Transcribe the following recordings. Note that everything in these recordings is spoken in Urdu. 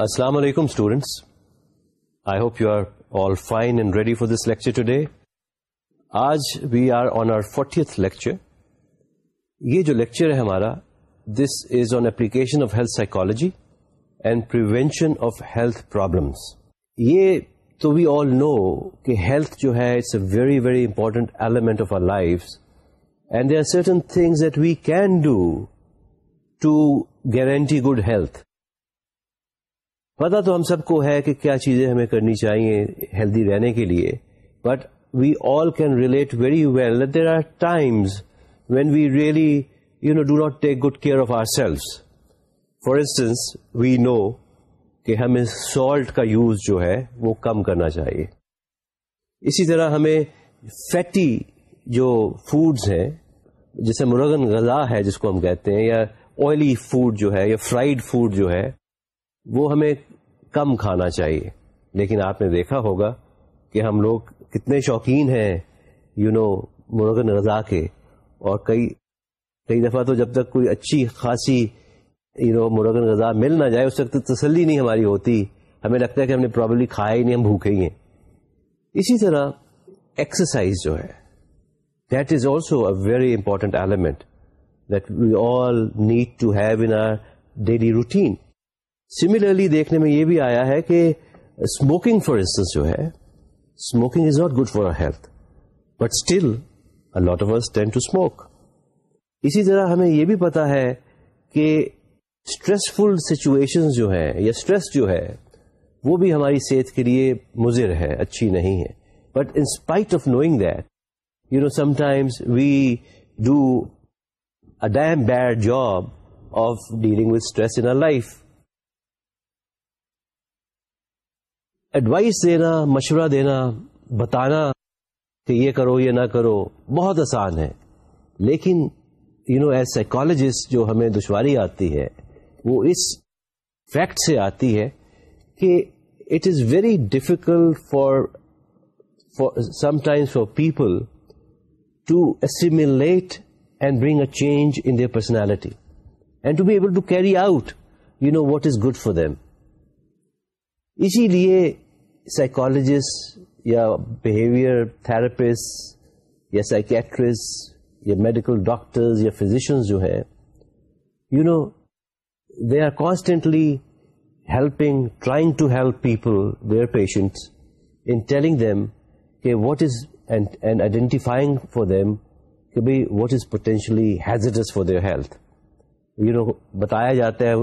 السلام علیکم students I hope you are all fine and ready for this lecture today آج we are on our fortieth lecture یہ جو لیکچر ہے ہمارا this is on application of health psychology and prevention of health problems یہ تو وی آل نو کہ ہیلتھ جو ہے it's a very very important element of our life and they are certain things that we can do to guarantee good health پتا تو ہم سب کو ہے کہ کیا چیزیں ہمیں کرنی چاہیے ہیلدی رہنے کے لیے but we all can relate very well there are times when we really you know do not take good care of our selves for instance we know کہ ہمیں سالٹ کا یوز جو ہے وہ کم کرنا چاہیے۔ اسی طرح ہمیں فیٹی جو فوڈز ہیں جیسے مرغن غذا ہے جس کو ہم کہتے ہیں، یا آئلی فوڈ جو ہے، یا فرائیڈ فوڈ جو ہے وہ ہمیں کم کھانا چاہیے۔ لیکن آپ نے دیکھا ہوگا کہ ہم لوگ کتنے شوقین ہیں یو نو مرغن غذا کے۔ اور کئی کئی دفعہ تو جب تک کوئی اچھی، خاصی یو نو مرغن غذا مل نہ جائے، اس وقت تسلی نہیں ہماری ہوتی۔ ہمیں لگتا ہے کہ ہم نے پرابلی کھایا ہی نہیں، ہم بھوکے ہی ہیں۔ اسی طرح ایکسرسائز جو ہے that is also a very important element that we all need to have in daily routine similarly دیکھنے میں یہ بھی آیا ہے کہ اسموکنگ فار انسٹنس جو ہے smoking is not good for health but still lot of tend to smoke اسی طرح ہمیں یہ بھی پتا ہے کہ اسٹریسفل سچویشن جو ہے یا اسٹریس جو ہے، وہ بھی ہماری صحت کے لیے مضر ہے، اچھی نہیں ہے۔ But in spite of knowing that you know sometimes we do a damn bad job of dealing with stress in life advice دینا، مشورہ دینا، بتانا کہ یہ کرو، یہ نہ کرو، بہت آسان ہے۔ لیکن یو نو ایز سائیکالوجسٹ جو ہمیں دشواری آتی ہے، وہ اس فیکٹ سے آتی ہے کہ it is very difficult for for some times for people to assimilate and bring a change in their personality and to be able to carry out you know what is good for them اسی لیے سائیکالوجسٹ یا بہیویئر تھراپسٹ یا سائکیٹرسٹ یا میڈیکل ڈاکٹرز یا فزیشنز جو ہے you know they are constantly helping trying to help people their patients in telling them کہ what is and identifying for them کہ بھائی what is potentially hazards for their health you know بتایا جاتا ہے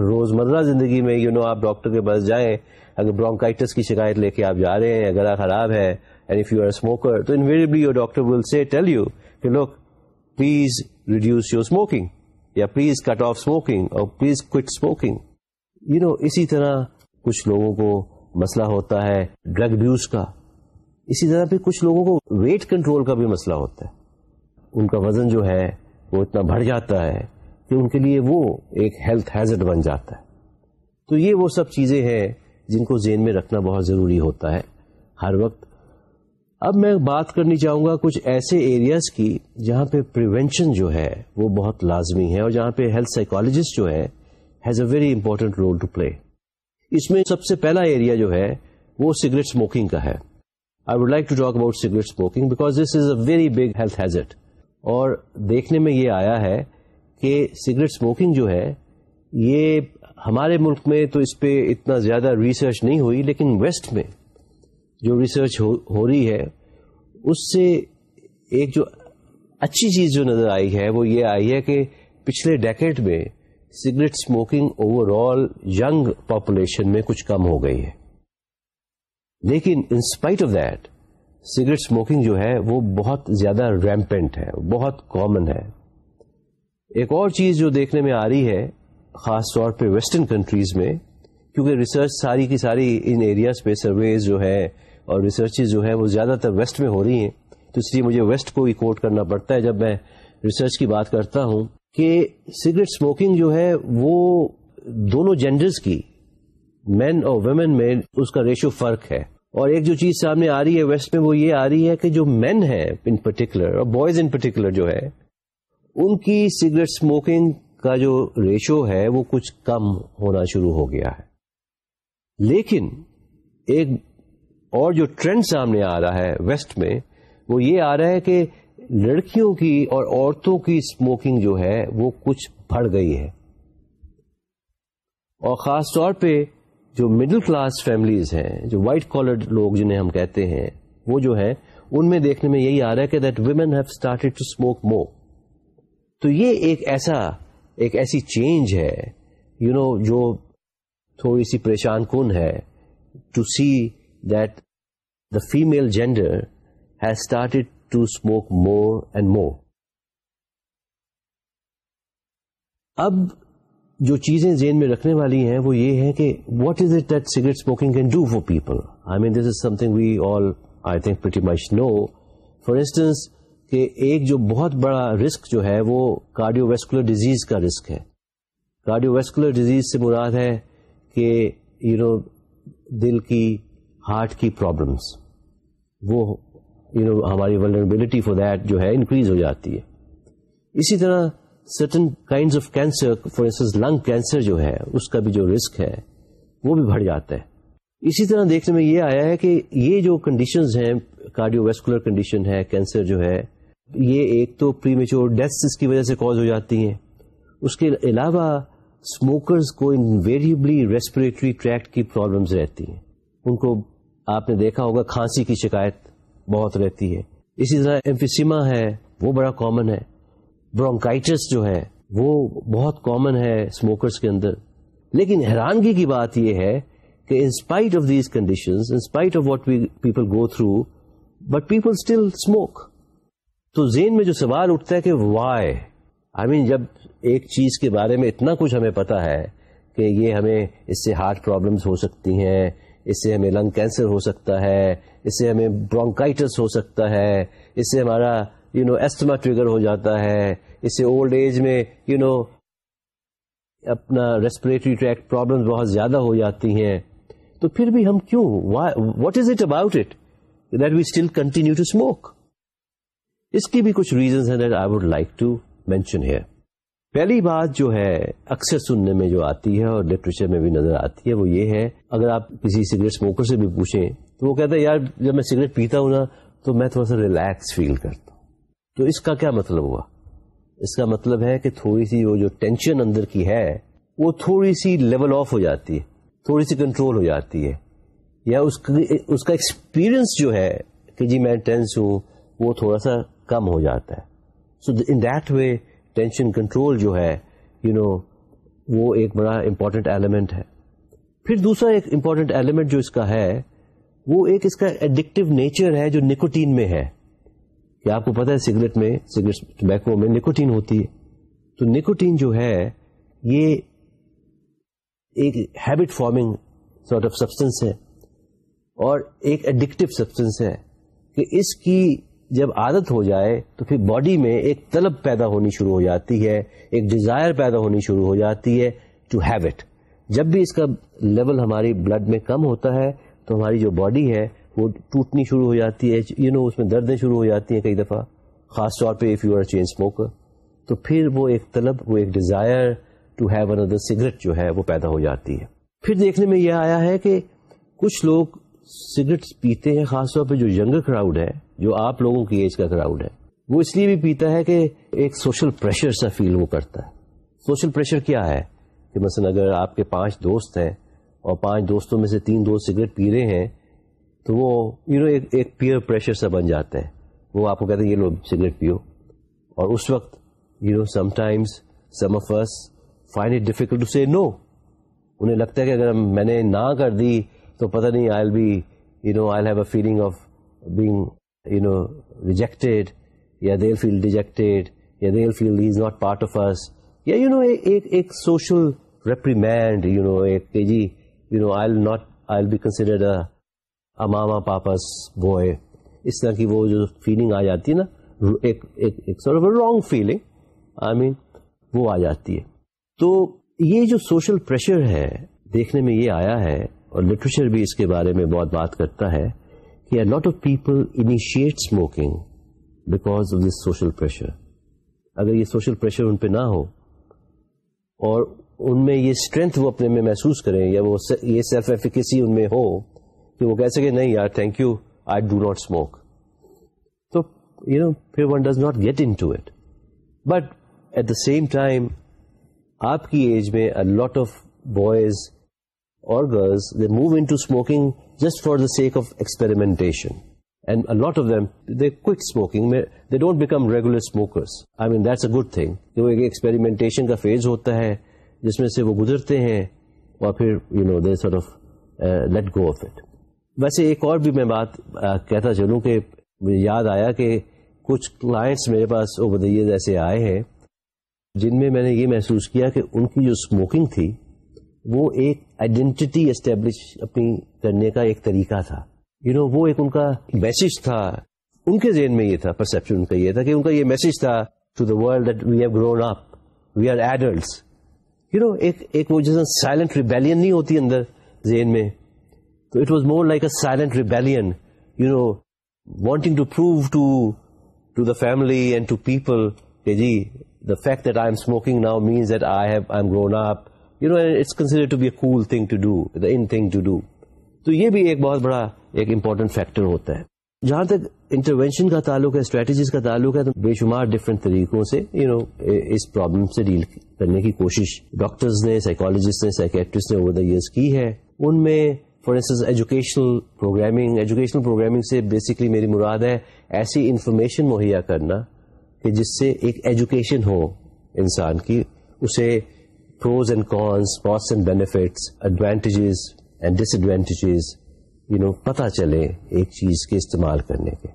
روزمرہ زندگی میں یو نو آپ ڈاکٹر کے پاس جائیں، اگر برونکائٹس کی شکایت لے کے آپ جا رہے ہیں، گلا خراب ہے and if you are smoker تو invariably your doctor will say tell you کہ look please reduce your smoking یا پلیز کٹ آف اسموکنگ اور please quit smoking you know اسی طرح کچھ لوگوں کو مسئلہ ہوتا ہے ڈرگ ابیوز کا. اسی طرح پھر کچھ لوگوں کو ویٹ کنٹرول کا بھی مسئلہ ہوتا ہے. ان کا وزن جو ہے وہ اتنا بڑھ جاتا ہے کہ ان کے لیے وہ ایک ہیلتھ ہیزٹ بن جاتا ہے۔ تو یہ وہ سب چیزیں ہیں جن کو ذہن میں رکھنا بہت ضروری ہوتا ہے۔ ہر وقت۔ اب میں بات کرنی چاہوں گا کچھ ایسے ایریاز کی جہاں پہ پریونشن جو ہے وہ بہت لازمی ہے اور جہاں پہ ہیلتھ سائیکولوجسٹ جو ہے has a very important role to play اس میں سب سے پہلا ایریا جو ہے وہ سگریٹ اسموکنگ کا ہے۔ I would like to talk about cigarette smoking because this is a very big health hazard اور دیکھنے میں یہ آیا ہے کہ سگریٹ اسموکنگ جو ہے، یہ ہمارے ملک میں تو اس پہ اتنا زیادہ ریسرچ نہیں ہوئی، لیکن ویسٹ میں جو ریسرچ ہو رہی ہے، اس سے ایک جو اچھی چیز جو نظر آئی ہے، وہ یہ آئی ہے کہ پچھلے ڈیکٹ میں cigarette smoking overall young population میں کچھ کم ہو گئی ہے۔ لیکن in spite of that cigarette smoking جو ہے، وہ بہت زیادہ ریمپینٹ ہے، بہت کامن ہے۔ ایک اور چیز جو دیکھنے میں آ رہی ہے، خاص طور پہ ویسٹرن کنٹریز میں، کیونکہ ریسرچ ساری کی ساری ان ایریاز پہ سرویز جو ہے اور ریسرچ جو ہے وہ زیادہ تر ویسٹ میں ہو رہی ہیں۔ تو اس لیے مجھے ویسٹ کو ہی کوٹ کرنا پڑتا ہے جب میں ریسرچ کی بات کرتا ہوں کہ سگریٹ اسموکنگ جو ہے وہ دونوں جینڈرز کی مین اور ویمن میں اس کا ریشو فرق ہے۔ اور ایک جو چیز سامنے آ رہی ہے ویسٹ میں وہ یہ آ رہی ہے کہ جو مین ہے ان پرٹیکولر اور بوائز ان پرٹیکولر جو ہے ان کی سگریٹ اسموکنگ کا جو ریشو ہے وہ کچھ کم ہونا شروع ہو گیا ہے۔ لیکن ایک اور جو ٹرینڈ سامنے آ رہا ہے ویسٹ میں، وہ یہ آ رہا ہے کہ لڑکیوں کی اور عورتوں کی اسموکنگ جو ہے وہ کچھ بڑھ گئی ہے۔ اور خاص طور پہ جو مڈل کلاس فیملیز ہیں، جو وائٹ کالرڈ لوگ جنہیں ہم کہتے ہیں، وہ جو ہے ان میں دیکھنے میں یہی آ رہا ہے کہ that women have started to smoke more تو یہ ایک ایسا ایک ایسی چینج ہے یو you نو know, جو تھوڑی سی پریشان کن ہے to see that the female gender has started to smoke more and more اب جو چیزیں ذہن میں رکھنے والی ہیں وہ یہ ہے کہ what is it that cigarette smoking can do for people I mean this is something we all I think much know for instance کہ ایک جو بہت بڑا رسک جو ہے وہ کارڈیو ویسکولر ڈیزیز کا رسک ہے۔ کارڈیو ویسکولر ڈیزیز سے مراد ہے کہ یو نو دل کی، ہارٹ کی پرابلمس وہ یو نو ہماری ولربلٹی فار دیٹ جو ہے انکریز ہو جاتی ہے۔ اسی طرح certain kind of cancer for instance lung cancer جو ہے، اس کا بھی جو رسک ہے، وہ بھی بڑھ جاتا ہے۔ اسی طرح دیکھنے میں یہ آیا ہے کہ یہ جو کنڈیشنز ہیں کارڈیو ویسکولر کنڈیشن ہے کینسر جو ہے یہ ایک تو پری میچور ڈیتھ اس کی وجہ سے کاز ہو جاتی ہیں۔ اس کے علاوہ اسموکرز کو انویریبلی ریسپریٹری ٹریکٹ کی پرابلمس رہتی ہیں۔ ان کو آپ نے دیکھا ہوگا کھانسی کی شکایت بہت رہتی ہے۔ اسی طرح ایمفیسیما ہے، وہ بڑا کامن ہے۔ برونکائٹس جو ہے، وہ بہت کامن ہے اسموکرس کے اندر۔ لیکن حیرانگی کی بات یہ ہے کہ in spite of these condition in spite of what people go through but people still smoke تو زین میں جو سوال اٹھتا ہے کہ وائی آئی مین جب ایک چیز کے بارے میں اتنا کچھ ہمیں پتا ہے کہ یہ ہمیں اس سے ہارٹ پرابلمس ہو سکتی ہیں، اس سے ہمیں لنگ کینسر ہو سکتا ہے، اس سے ہمیں برونکائٹس ہو سکتا ہے، اس سے ہمارا یو نو ایسٹما ٹریگر ہو جاتا ہے، اس سے اولڈ ایج میں یو نو اپنا ریسپریٹری ٹریک پرابلم بہت زیادہ ہو جاتی ہیں۔ تو پھر بھی ہم کیوں؟ What is it about it that we still continue to smoke اس کی بھی کچھ ریزنس ہیں that I would like to mention here پہلی بات جو ہے، اکثر سننے میں جو آتی ہے اور لٹریچر میں بھی نظر آتی ہے، وہ یہ ہے، اگر آپ کسی سگریٹ اسموکر سے بھی پوچھیں، تو وہ کہتا ہے یار، جب میں سگریٹ پیتا ہوں نا، تو میں تھوڑا سا ریلیکس فیل کرتا ہوں۔ تو اس کا کیا مطلب ہوا؟ اس کا مطلب ہے کہ تھوڑی سی وہ جو ٹینشن اندر کی ہے، وہ تھوڑی سی لیول آف ہو جاتی ہے، تھوڑی سی کنٹرول ہو جاتی ہے۔ یا اس کا ایکسپیرئنس جو ہے کہ جی میں ٹینس ہوں، وہ تھوڑا سا کم ہو جاتا ہے۔ So in that way tension control جو ہے یو you نو know, وہ ایک بڑا امپورٹنٹ ایلیمنٹ ہے۔ پھر دوسرا ایک امپورٹنٹ ایلیمنٹ جو اس کا ہے وہ ایک اس کا ایڈکٹیو نیچر ہے جو نکوٹین میں ہے۔ کہ آپ کو پتا ہے سگریٹ میں سگریٹ ٹبیکو میں نکوٹین ہوتی ہے؟ تو نکوٹین جو ہے یہ ایک habit forming sort of substance ہے۔ اور ایک ایڈکٹیو سبسٹینس ہے کہ اس کی جب عادت ہو جائے تو پھر باڈی میں ایک طلب پیدا ہونی شروع ہو جاتی ہے، ایک ڈیزائر پیدا ہونی شروع ہو جاتی ہے ٹو ہیو اٹ جب بھی اس کا لیول ہماری بلڈ میں کم ہوتا ہے تو ہماری جو باڈی ہے، وہ ٹوٹنی شروع ہو جاتی ہے یو نو اس میں دردیں شروع ہو جاتی ہیں کئی دفعہ، خاص طور پہ if you are chain smoker تو پھر وہ ایک طلب، وہ ایک ڈیزائر ٹو ہیو اندر سگریٹ جو ہے، وہ پیدا ہو جاتی ہے۔ پھر دیکھنے میں یہ آیا ہے کہ کچھ لوگ سگریٹ پیتے ہیں، خاص طور پہ جو ینگر کراؤڈ ہے، جو آپ لوگوں کی ایج کا کراؤڈ ہے، وہ اس لیے بھی پیتا ہے کہ ایک سوشل پریشر سا فیل وہ کرتا ہے۔ سوشل پریشر کیا ہے؟ کہ مثلا اگر آپ کے پانچ دوست ہیں اور پانچ دوستوں میں سے تین دوست سگریٹ پی رہے ہیں، تو وہ یو نو ایک پیئر پریشر سا بن جاتا ہے وہ آپ کو کہتے ہیں، یہ لوگ سگریٹ پیو۔ اور اس وقت you know some times some of us find it difficult to say no انہیں لگتا ہے کہ اگر میں نے نہ کر دی تو پتہ نہیں I be you know I have a feeling of being, rejected, یا they'll feel dejected, یا they'll feel he's not part of us. یا یو نو ایک سوشل ریپریمینڈ یو نو ایک جی you know I not I be considered mama papa's boy اس طرح کی وہ جو فیلنگ آ جاتی ہے نا ایک رانگ فیلنگ آئی مین وہ آ جاتی ہے تو یہ جو سوشل پریشر ہے دیکھنے میں یہ آیا ہے اور لٹریچر بھی اس کے بارے میں بہت بات کرتا ہے کہ lot of people initiate smoking because of this social pressure اگر یہ سوشل پریشر ان پہ نہ ہو اور ان میں یہ اسٹرینتھ وہ اپنے میں محسوس کریں یا وہ یہ سیلف ایفیکیسی ان میں ہو کہ وہ کہہ سکے، نہیں یار thank you I do not smoke تو یو نو پھر one does not get into it but at the same time آپ کی ایج میں لاٹ آف بوائز اور girls they move into smoking just for the sake of experimentation and lot of them they quit smoking they don't become regular smokers I mean that's a good thing کہ وہ ایک ایکسپیریمنٹیشن کا فیز ہوتا ہے جس میں سے وہ گزرتے ہیں اور پھر you know they sort of let go of it ویسے ایک اور بھی میں بات کہتا چلوں کہ مجھے یاد آیا کہ کچھ کلائنٹس میرے پاس اوور دا ایئر ایسے آئے ہیں جن میں میں نے یہ محسوس کیا کہ ان کی جو اسموکنگ تھی وہ ایک آئیڈینٹی اسٹیبلش اپنی کرنے کا ایک طریقہ تھا۔ یو you نو know, وہ ایک ان کا میسج تھا۔ ان کے ذہن میں یہ تھا پرسپشن ان کا یہ تھا کہ ان کا یہ میسج تھا to the world that we have grown up we are adults you know ایک وہ جیسا سائلنٹ ریبیلین نہیں ہوتی اندر ذہن میں۔ تو it was more like a silent rebellion you know wanting to prove to to the family and to people کہ جی the fact that I am smoking now means that I have I am grown up you know it's consider to be a cool thing to do the in thing to do تو یہ بھی ایک بہت بڑا ایک امپورٹنٹ فیکٹر ہوتا ہے۔ جہاں تک انٹروینشن کا تعلق ہے اسٹریٹجیز کا تعلق ہے تو بے شمار ڈفرینٹ طریقوں سے یو you نو know, اس پرابلم سے ڈیل کرنے کی کوشش ڈاکٹرز نے سائیکالوجسٹ نے سائکیٹرسٹ نے اوور دا ایئرس کی ہے۔ ان میں for instance educational programming educational programming سے بیسکلی میری مراد ہے ایسی انفارمیشن مہیا کرنا کہ جس سے ایک ایجوکیشن ہو انسان کی اسے pros and cons pass and benefits advantages and disadvantages you know پتا چلے ایک چیز کے استعمال کرنے کے۔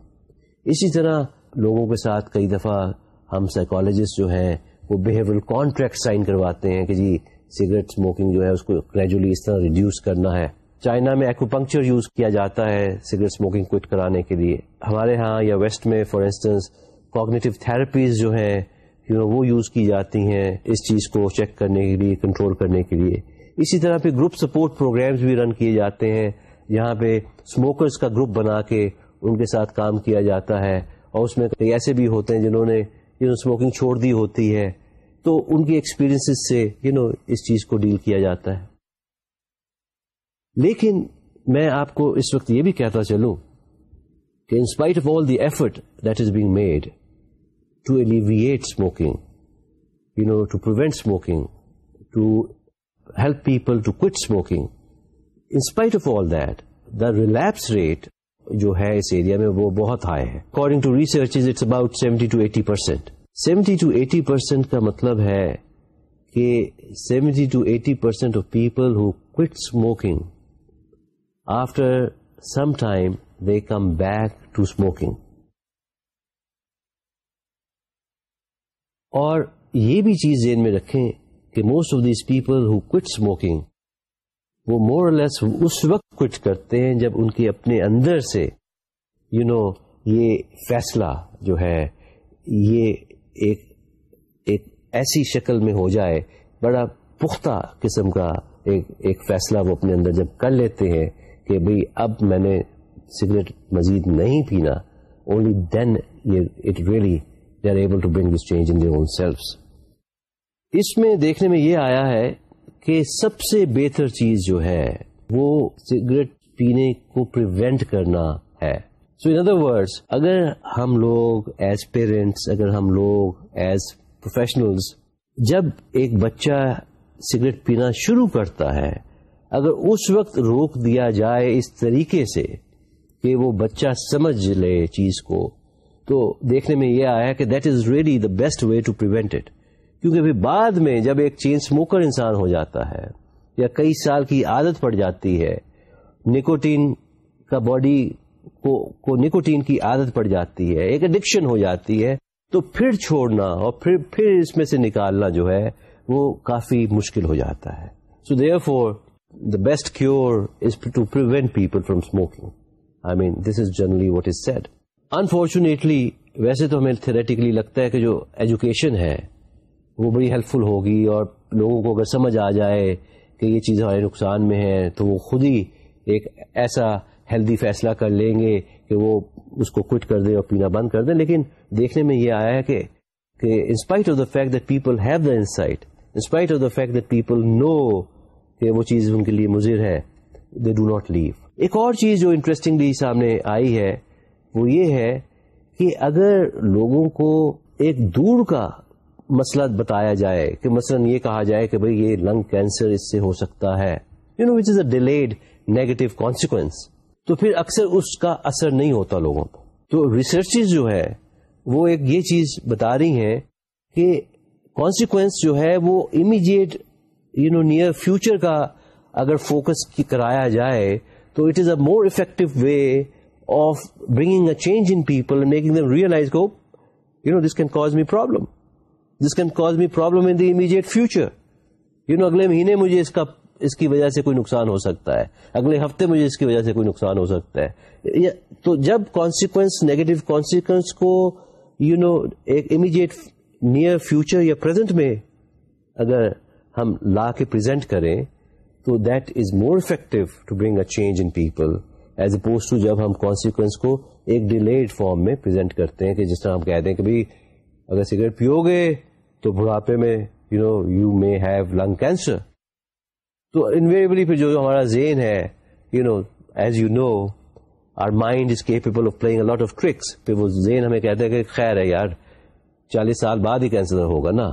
اسی طرح لوگوں کے ساتھ کئی دفعہ ہم سائیکالوجسٹ جو ہیں وہ بہیویئر کانٹریکٹ سائن کرواتے ہیں کہ جی سگریٹ اسموکنگ جو ہے اس کو گریجولی اس طرح ریڈیوس کرنا ہے۔ چائنا میں ایکوپنکچر یوز کیا جاتا ہے سگریٹ اسموکنگ کوئٹ کرانے کے لیے۔ ہمارے ہاں یا ویسٹ میں فار انسٹنس کوگنیٹو تھراپیز جو ہیں یو نو وہ یوز کی جاتی ہیں اس چیز کو چیک کرنے کے لیے کنٹرول کرنے کے لیے۔ اسی طرح پہ گروپ سپورٹ پروگرامز بھی رن کیے جاتے ہیں۔ یہاں پہ اسموکرس کا گروپ بنا کے ان کے ساتھ کام کیا جاتا ہے۔ اور اس میں کئی ایسے بھی ہوتے ہیں جنہوں نے یو نو اسموکنگ چھوڑ دی ہوتی ہے۔ تو ان کی ایکسپیرئنس سے یو نو اس چیز کو ڈیل کیا جاتا ہے۔ لیکن میں آپ کو اس وقت یہ بھی کہتا چلوں کہ in spite of all the effort that is being made to alleviate smoking you know to prevent smoking to help people to quit smoking in spite of all that the relapse rate جو ہے اس ایریا میں وہ بہت ہائی ہے. According to research it's about seventy to eighty percent seventy to eighty percent کا مطلب ہے کہ seventy to eighty percent of people who quit smoking after some time they come back to smoking اور یہ بھی چیز ذہن میں رکھیں کہ most of these people who quit smoking وہ مور لیس اس وقت کچھ کرتے ہیں جب ان کے اپنے اندر سے یو you نو know, یہ فیصلہ جو ہے یہ ایک ایک ایسی شکل میں ہو جائے بڑا پختہ قسم کا ایک ایک فیصلہ وہ اپنے اندر جب کر لیتے ہیں کہ بھئی اب میں نے سگریٹ مزید نہیں پینا only then it really they are able to bring this change in own selves اس میں دیکھنے میں یہ آیا ہے کہ سب سے بہتر چیز جو ہے، وہ سگریٹ پینے کو پریونٹ کرنا ہے۔ سو ان ادر ورڈس اگر ہم لوگ ایز پیرنٹس اگر ہم لوگ ایز پروفیشنلز جب ایک بچہ سگریٹ پینا شروع کرتا ہے، اگر اس وقت روک دیا جائے اس طریقے سے کہ وہ بچہ سمجھ لے چیز کو تو دیکھنے میں یہ آیا کہ that is really the best way to prevent it کیونکہ پھر بعد میں جب ایک چین اسموکر انسان ہو جاتا ہے یا کئی سال کی عادت پڑ جاتی ہے، نکوٹین کا باڈی کو نکوٹین کی عادت پڑ جاتی ہے، ایک اڈکشن ہو جاتی ہے، تو پھر چھوڑنا اور پھر پھر اس میں سے نکالنا جو ہے، وہ کافی مشکل ہو جاتا ہے۔ So therefore the best cure is to prevent people from smoking I mean this is generally what is said unfortunately ویسے تو ہمیں تھریٹیکلی لگتا ہے کہ جو ایجوکیشن ہے، وہ بڑی ہیلپ فل ہوگی اور لوگوں کو اگر سمجھ آ جائے کہ یہ چیز ہمارے نقصان میں ہے تو وہ خود ہی ایک ایسا ہیلدی فیصلہ کر لیں گے کہ وہ اس کو کوئٹ کر دیں اور پینا بند کر دیں۔ لیکن دیکھنے میں یہ آیا ہے کہ in spite of the fact that people have the insight in spite of the fact that people know کہ وہ چیز ان کے لیے مضر ہے دے ڈو ناٹ لیو ایک اور چیز جو انٹرسٹنگلی سامنے آئی ہے وہ یہ ہے کہ اگر لوگوں کو ایک دور کا مسئلہ بتایا جائے، کہ مثلا یہ کہا جائے کہ بھئی یہ لنگ کینسر اس سے ہو سکتا ہے you know which is a delayed negative consequence تو پھر اکثر اس کا اثر نہیں ہوتا لوگوں کو۔ تو ریسرچ جو ہے، وہ ایک یہ چیز بتا رہی ہیں کہ کانسیکوینس جو ہے، وہ immediate you know near future کا اگر فوکس کرایا جائے، تو it is a more effective way of bringing a change in people making them realise کو you know this can cause me problem this can cause me problem in the immediate future you know اگلے مہینے مجھے اس کا، اس کی وجہ سے کوئی نقصان ہو سکتا ہے. اگلے ہفتے مجھے اس کی وجہ سے کوئی نقصان ہو سکتا ہے. تو جب کانسیکوینس نیگیٹو کانسیکوینس کو یو نو ایک امیڈیٹ نیئر فیوچر یا پرزینٹ میں اگر ہم لا کے پرزینٹ کریں، تو that is more effective to bring a change in people as opposed to جب ہم کانسیکوینس کو ایک ڈیلیڈ فارم میں پرزینٹ کرتے ہیں کہ جس طرح ہم کہتے ہیں کہ بھائی اگر سگریٹ پیو گے تو بڑھاپے میں you know you may have lung cancer تو انویریبلی پھر جو ہمارا زین ہے you know as you know our mind is capable of playing lot of tricks پھر وہ زین ہمیں کہتے ہیں کہ خیر ہے یار، چالیس سال بعد ہی کینسر ہوگا نا،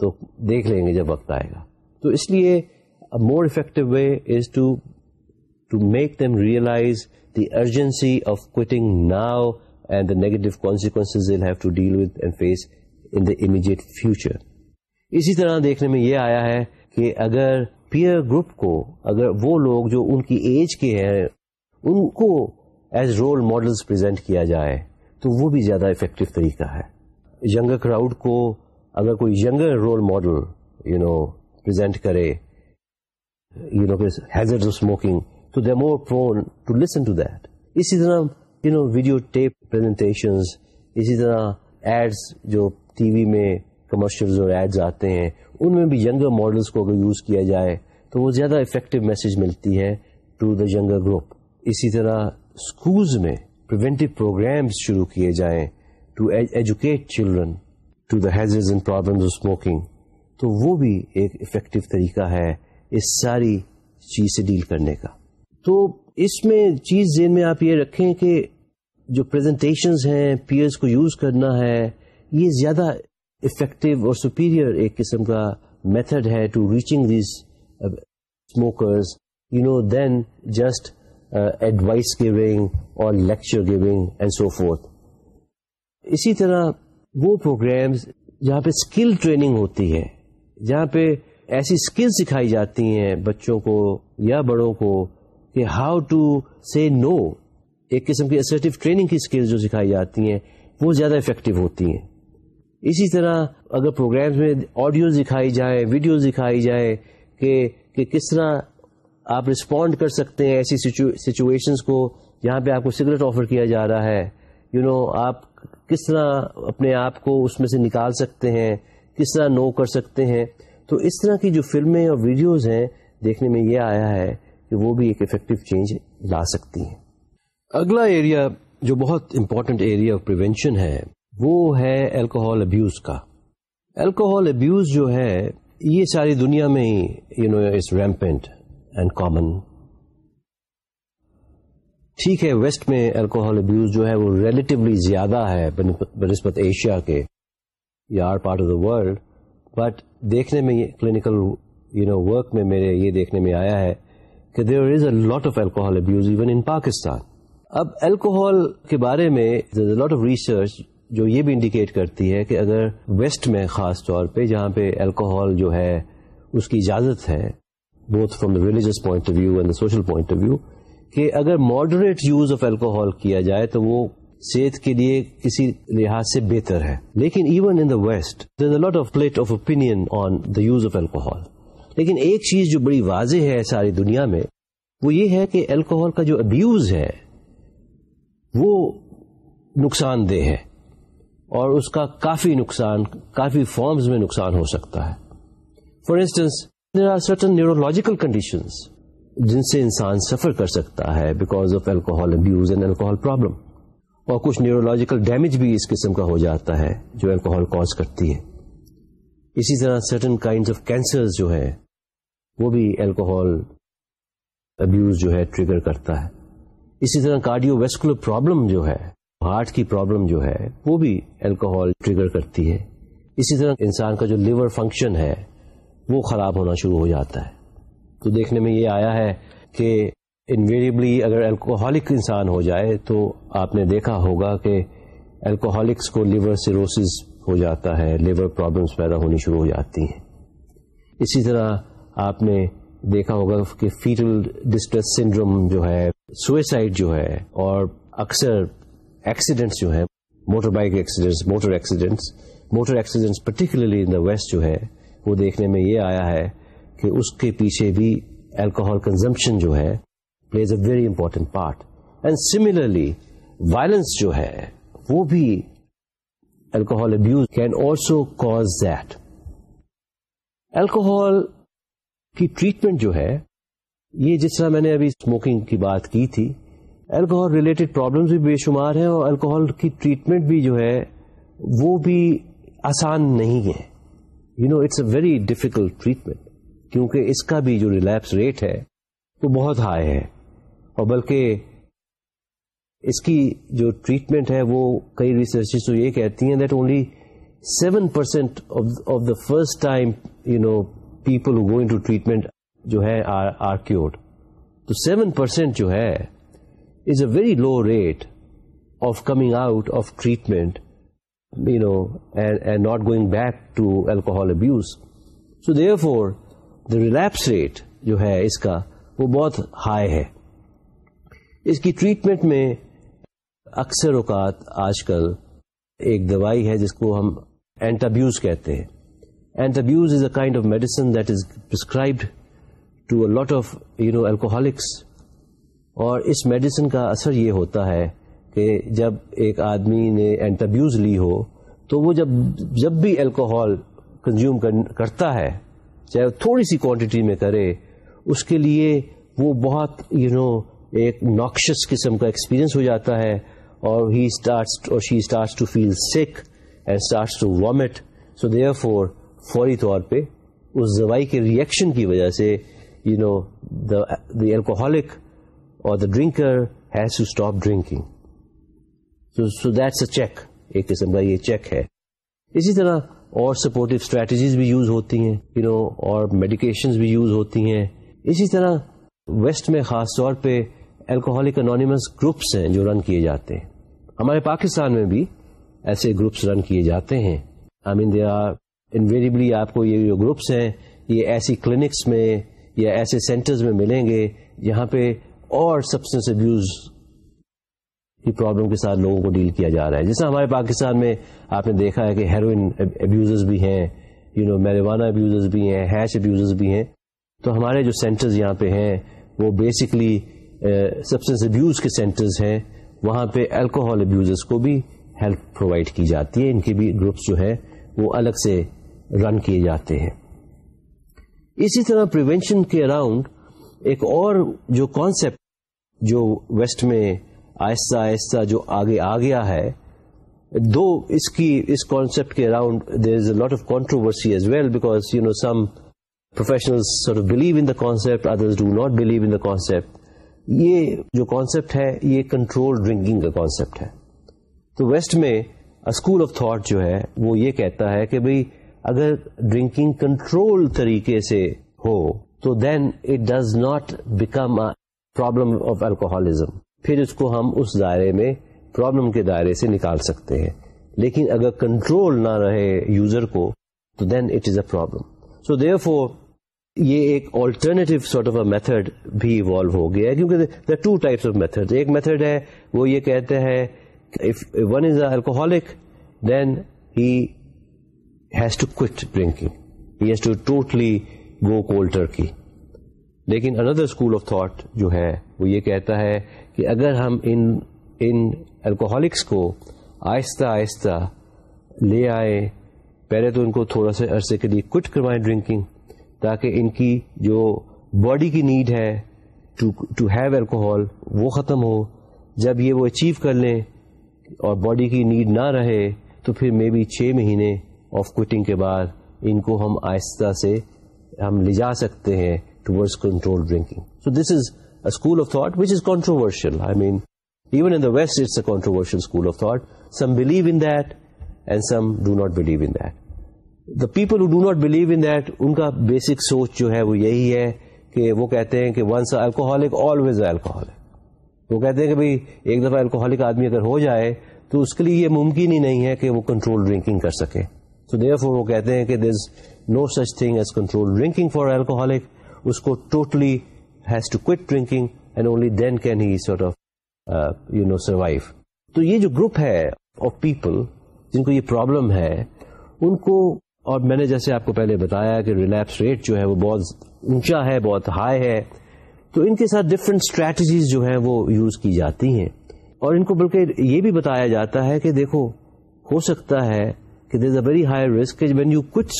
تو دیکھ لیں گے جب وقت آئے گا۔ تو اس لیے more effective way is to to make them realise the urgency of quitting now and the negative consequence have to deal with and face in the immediate future اسی طرح دیکھنے میں یہ آیا ہے کہ اگر پیئر گروپ کو، اگر وہ لوگ جو ان کی ایج کے ہیں، ان کو ایز رول ماڈلس پرزینٹ کیا جائے، تو وہ بھی زیادہ افیکٹو طریقہ ہے۔ ینگر کراؤڈ کو اگر کوئی younger role model you know present کرے یو نو ہیزرڈ اسموکنگ تو they more prone to listen to that اسی طرح you know video tape presentation اسی طرح ایڈس جو ٹی وی میں کمرشل اور ایڈز آتے ہیں، ان میں بھی ینگر ماڈلس کو اگر یوز کیا جائے، تو وہ زیادہ افیکٹو میسج ملتی ہے ٹو دا ینگر گروپ اسی طرح اسکولز میں پریونٹیو پروگرامس شروع کیے جائیں to educate children to the ہیزز and problem smoking تو وہ بھی ایک افیکٹو طریقہ ہے اس ساری چیز سے ڈیل کرنے کا. تو اس میں چیز ذہن میں آپ یہ رکھیں کہ جو پریزنٹیشنز ہیں پیئرس کو یوز کرنا ہے، یہ زیادہ افیکٹو اور سپیریئر ایک قسم کا میتھڈ ہے to reaching these smokers you know than just advice giving اور lecture giving and so forth اسی طرح وہ پروگرامز جہاں پہ اسکل ٹریننگ ہوتی ہے، جہاں پہ ایسی اسکل سکھائی جاتی ہیں بچوں کو یا بڑوں کو کہ ہاؤ ٹو سی نو ایک قسم کی اسرٹیو ٹریننگ کی اسکل جو سکھائی جاتی ہیں وہ زیادہ افیکٹو ہوتی ہیں۔ اسی طرح اگر پروگرامز میں آڈیو دکھائی جائے ویڈیو دکھائی جائے کہ کہ کس طرح آپ رسپونڈ کر سکتے ہیں ایسی سچویشنز کو جہاں پہ آپ کو سگریٹ آفر کیا جا رہا ہے۔ یو you نو know, آپ کس طرح اپنے آپ کو اس میں سے نکال سکتے ہیں کس طرح نو کر سکتے ہیں۔ تو اس طرح کی جو فلمیں اور ویڈیوز ہیں دیکھنے میں یہ آیا ہے کہ وہ بھی ایک افیکٹو چینج لا سکتی ہیں۔ اگلا ایریا جو بہت امپورٹنٹ ایریا آف پریونشن ہے، وہ ہے الکوہول ابیوز کا۔ الکوہول ابیوز جو ہے، یہ ساری دنیا میں ہی you know is rampant and common ٹھیک ہے ویسٹ میں الکوہول ابیوز جو ہے، وہ ریلیٹیولی زیادہ ہے، بنسبت ایشیا کے، یا our part of the world but دیکھنے میں کلینکل یو نو ورک میں میرے، یہ دیکھنے میں آیا ہے کہ there is a lot of alcohol abuse even in Pakistan اب الکوہول کے بارے میں لاٹ آف ریسرچ جو یہ بھی انڈیکیٹ کرتی ہے کہ اگر ویسٹ میں خاص طور پہ جہاں پہ الکوہول جو ہے اس کی اجازت ہے both from the religious point of view and the social point of view کہ اگر ماڈریٹ یوز آف الکوہول کیا جائے تو وہ صحت کے لیے کسی لحاظ سے بہتر ہے۔ لیکن even in the west lot of plate of open on the use of alcohol لیکن ایک چیز جو بڑی واضح ہے ساری دنیا میں، وہ یہ ہے کہ الکوہول کا جو ابیوز ہے، وہ نقصان دہ ہے اور اس کا کافی نقصان، کافی فارمز میں نقصان ہو سکتا ہے۔ For instance there are certain neurological conditions جن سے انسان سفر کر سکتا ہے because of alcohol abuse and alcohol problem اور کچھ نیورولوجیکل ڈیمیج بھی اس قسم کا ہو جاتا ہے جو الکوہول کوز کرتی ہے۔ اسی طرح سرٹن کائنڈ آف کینسر جو ہے وہ بھی الکوہول ابیوز جو ہے ٹریگر کرتا ہے۔ اسی طرح کارڈیو ویسکولر پرابلم جو ہے ہارٹ کی پرابلم جو ہے، وہ بھی الکوہول ٹریگر کرتی ہے۔ اسی طرح انسان کا جو لیور فنکشن ہے، وہ خراب ہونا شروع ہو جاتا ہے۔ تو دیکھنے میں یہ آیا ہے کہ انویریبلی اگر الکوہولک انسان ہو جائے تو آپ نے دیکھا ہوگا کہ الکوہولکس کو لیور سیروسز ہو جاتا ہے لیور پرابلمس پیدا ہونی شروع ہو جاتی ہیں۔ اسی طرح آپ نے دیکھا ہوگا کہ فیٹل ڈسٹریس سنڈروم جو ہے سوئسائڈ جو ہے، اور اکثر ایکسیڈنٹس جو ہیں motor bike accidents motor accidents motor accidents particularly in the west جو ہے، وہ دیکھنے میں یہ آیا ہے کہ اس کے پیچھے بھی الکوہول کنزمپشن جو ہے plays a very important part and similarly violence جو ہے، وہ بھی alcohol abuse can also cause that alcohol کی ٹریٹمنٹ جو ہے، یہ جس طرح میں نے ابھی اسموکنگ کی بات کی تھی الکوہول ریلیٹڈ پرابلمس بھی بے شمار ہیں اور الکوہول کی ٹریٹمنٹ بھی جو ہے، وہ بھی آسان نہیں ہے. You know it's a very difficult treatment کیونکہ اس کا بھی جو ریلیپس ریٹ ہے، وہ بہت ہائی ہے. اور بلکہ اس کی جو ٹریٹمنٹ ہے وہ کئی ریسرچ تو یہ کہتی ہیں that only seven percent of the first time you know people going to treatment جو ہے آر کیورڈ تو سیون پرسینٹ جو ہے is a very low rate of coming out of treatment you know and not going back to alcohol abuse so therefore the relapse rate جو ہے اس کا وہ بہت ہائی ہے۔ اس کی ٹریٹمنٹ میں اکثر اوقات آج کل ایک دوائی ہے جس کو ہم اینٹابیوز کہتے ہیں. Antabuse is a kind of medicine that is prescribed to a lot of you know alcoholics اور اس میڈیسن کا اثر یہ ہوتا ہے کہ جب ایک آدمی نے اینٹابیوز لی ہو تو وہ جب جب بھی الکوہول کنزیوم کرتا ہے چاہے تھوڑی سی کوانٹٹی میں کرے اس کے لیے وہ بہت یو you نو know, ایک ناکشس قسم کا ایکسپیرئنس ہو جاتا ہے۔ اور ہی اسٹارٹس اور شی starts to feel sick and starts to vomit so therefore فوری طور پہ اس دوائی کے ریئیکشن کی وجہ سے یو نو دا الکوہولک اور the drinker has to stop drinking so that's a check ایک قسم کا یہ چیک ہے. اسی طرح اور سپورٹو اسٹریٹجیز بھی یوز ہوتی ہیں یو نو اور میڈیکیشنز بھی یوز ہوتی ہیں. اسی طرح ویسٹ میں خاص طور پہ الکوہولک انانیمس گروپس ہیں جو رن کیے جاتے ہیں. ہمارے پاکستان میں بھی ایسے گروپس رن کیے جاتے ہیں۔ I mean they are invariably آپ کو یہ جو گروپس ہیں، یہ ایسی کلینکس میں یا ایسے سینٹرز میں ملیں گے جہاں پہ اور سبسٹینس ابیوز کی پرابلم کے ساتھ لوگوں کو ڈیل کیا جا رہا ہے۔ جیسے ہمارے پاکستان میں آپ نے دیکھا ہے کہ ہیروئن ابیوز بھی ہیں یو نو میریوانا ابیوز بھی ہیں ہیش ابیوز بھی ہیں۔ تو ہمارے جو سینٹرز یہاں پہ ہیں، وہ بیسکلی سبسٹینس ابیوز کے سینٹرز ہیں۔ وہاں پہ الکوہول ابیوز کو بھی ہیلپ پرووائڈ کی جاتی ہے۔ ان کے بھی گروپس جو ہے وہ الگ سے رن کیے جاتے ہیں۔ اسی طرح پریونشن کے اراؤنڈ ایک اور جو کانسیپٹ جو ویسٹ میں آہستہ آہستہ جو آگے آ گیا ہے، دو اس کی، اس کانسیپٹ کے around there is a lot of controversy as well because you know some professional believe in the concept others do not believe in the concept یہ جو کانسیپٹ ہے، یہ کنٹرول ڈرنکنگ کا کانسیپٹ ہے۔ تو ویسٹ میں اسکول آف تھاٹ جو ہے، وہ یہ کہتا ہے کہ بھئی اگر ڈرنکنگ کنٹرول طریقے سے ہو، تو then it does not become problem of alcoholism پھر اس کو ہم اس دائرے میں پرابلم کے دائرے سے نکال سکتے ہیں۔ لیکن اگر کنٹرول نہ رہے یوزر کو، تو then it is a problem so therefore یہ ایک alternative sort of a method بھی ایوالو ہو گیا ہے، کیونکہ ٹو ٹائپس آف میتھڈ ایک میتھڈ ہے، وہ یہ کہتے ہیں one is alcoholic then he has to quit drinking he has to totally go cold turkey لیکن اندر اسکول آف تھاٹ جو ہے، وہ یہ کہتا ہے کہ اگر ہم ان ان الکوہولکس کو آہستہ آہستہ لے آئے، پہلے تو ان کو تھوڑا سا عرصے کے لیے کٹ کروائیں ڈرنکنگ تاکہ ان کی جو باڈی کی نیڈ ہے ٹو ہیو الکوہول وہ ختم ہو۔ جب یہ وہ اچیو کر لیں اور باڈی کی نیڈ نہ رہے تو پھر مے بی چھ مہینے آف کوٹنگ کے بعد ان کو ہم آہستہ سے ہم لے جا سکتے ہیں towards control drinking so this is a school of thought which is controversial I mean even in the west it's a controversial school of thought some believe in that and some do not believe in that the people who do not believe in that ان کا بیسک سوچ جو ہے وہ یہی ہے کہ وہ کہتے ہیں کہ ونس الکوہولک آلویز الکوہولک وہ کہتے ہیں کہ بھائی ایک دفعہ الکوہولک آدمی اگر ہو جائے تو اس کے لیے یہ ممکن ہی نہیں ہے کہ وہ کنٹرول ڈرنکنگ کر سکے تو دیئر فور وہ کہتے ہیں کہ there is no such thing as control drinking for alcoholic اس کو totally has to quit drinking and only then can he sort of you know survive تو یہ جو گروپ ہے آف پیپل جن کو یہ پرابلم ہے، ان کو اور میں نے جیسے آپ کو پہلے بتایا کہ ریلیپس ریٹ جو ہے وہ بہت اونچا ہے، بہت ہائی ہے، تو ان کے ساتھ ڈفرینٹ اسٹریٹجیز جو ہیں وہ یوز کی جاتی ہیں۔ اور ان کو بلکہ یہ بھی بتایا جاتا ہے کہ دیکھو، ہو سکتا ہے کہ there is a very high risk when you cut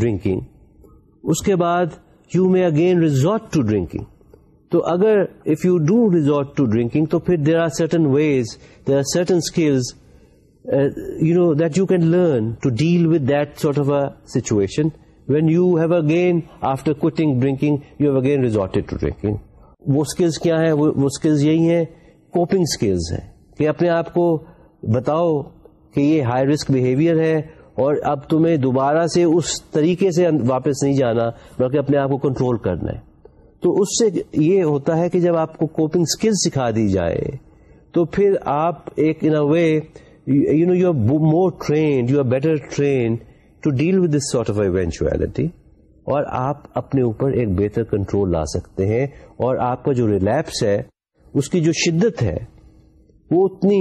drinking اس کے بعد you may again resort to drinking تو اگر if you do resort to drinking تو پھر there are certain ways there are certain skills you know that you can learn to deal with that sort of a situation when you have again after quitting drinking you have again resorted to drinking وہ اسکلز کیا ہے وہ اسکلز یہی ہیں کوپنگ اسکلز ہیں کہ اپنے آپ کو بتاؤ کہ یہ ہائی رسک بہیویئر ہے اور اب تمہیں دوبارہ سے اس طریقے سے واپس نہیں جانا بلکہ اپنے آپ کو کنٹرول کرنا ہے تو اس سے یہ ہوتا ہے کہ جب آپ کو کوپنگ اسکل سکھا دی جائے تو پھر آپ ایک in way you know you are more trained you are better trained to deal with this sort of eventuality اور آپ اپنے اوپر ایک بہتر کنٹرول لا سکتے ہیں اور آپ کا جو ریلیپس ہے، اس کی جو شدت ہے، وہ اتنی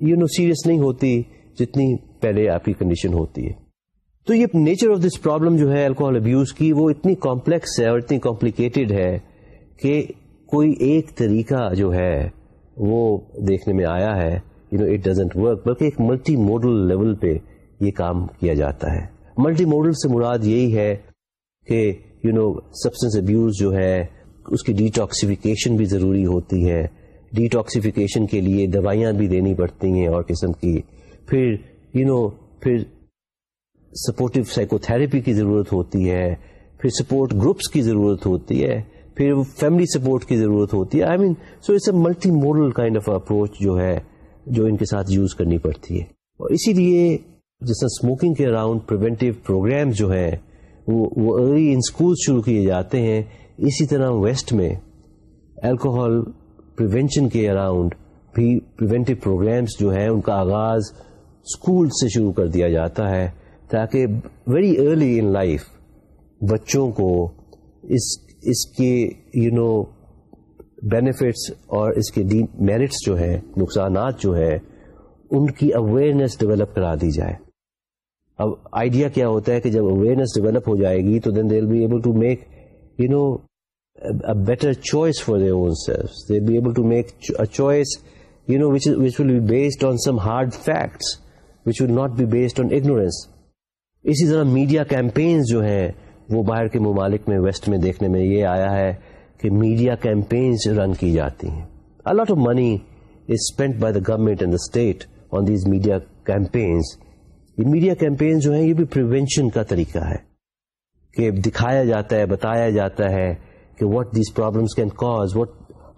یو نو سیریس نہیں ہوتی جتنی پہلے آپ کی کنڈیشن ہوتی ہے۔ تو یہ نیچر آف دس پرابلم جو ہے الکوہل ابیوز کی، وہ اتنی کمپلیکس ہے اور اتنی کمپلیکیٹڈ ہے کہ کوئی ایک طریقہ جو ہے وہ دیکھنے میں آیا ہے۔ You know it doesn't work بلکہ ایک ملٹی موڈل لیول پہ یہ کام کیا جاتا ہے۔ ملٹی موڈل سے مراد یہی ہے کہ یو نو سبسٹینس ابیوز جو ہے، اس کی ڈیٹاکسیفیکیشن بھی ضروری ہوتی ہے۔ ڈیٹاکسیفیکیشن کے لیے دوائیاں بھی دینی پڑتی ہیں اور قسم کی۔ پھر یو نو پھر سپورٹو سائیکو تھراپی کی ضرورت ہوتی ہے۔ پھر سپورٹ گروپس کی ضرورت ہوتی ہے۔ پھر فیملی سپورٹ کی ضرورت ہوتی ہے۔ I mean so it's a multi model kind of approach جو ہے۔ جو ان کے ساتھ یوز کرنی پڑتی ہے۔ اور اسی لیے جیسا اسموکنگ کے اراؤنڈ پریونٹیو پروگرام جو ہیں، وہ ارلی ان اسکول شروع کیے جاتے ہیں۔ اسی طرح ویسٹ میں الکوہل پریونشن کے اراؤنڈ بھی پریونٹیو پروگرامس جو ہیں، ان کا آغاز اسکول سے شروع کر دیا جاتا ہے۔ تاکہ ویری ارلی ان لائف بچوں کو اس اس کے یو نو بینیفٹس اور اس کے میرٹس جو ہیں، نقصانات جو ہے ان کی اویئرنیس ڈیولپ کرا دی جائے۔ اب آئیڈیا کیا ہوتا ہے کہ جب اویئرنیس ڈیولپ ہو جائے گی تو then they be able to make you know better choice for their own self they be able to make choice you know which will be based on some hard facts which will not be based on ignorance اسی طرح میڈیا کیمپینز جو ہیں، وہ باہر کے ممالک میں ویسٹ میں دیکھنے میں یہ آیا ہے کہ میڈیا کیمپینز رن کی جاتی ہیں۔ A lot of money is spend by the government and the state on these media campaigns یہ میڈیا کیمپین جو ہیں، یہ بھی پریونشن کا طریقہ ہے کہ دکھایا جاتا ہے، بتایا جاتا ہے کہ what these problems can cause what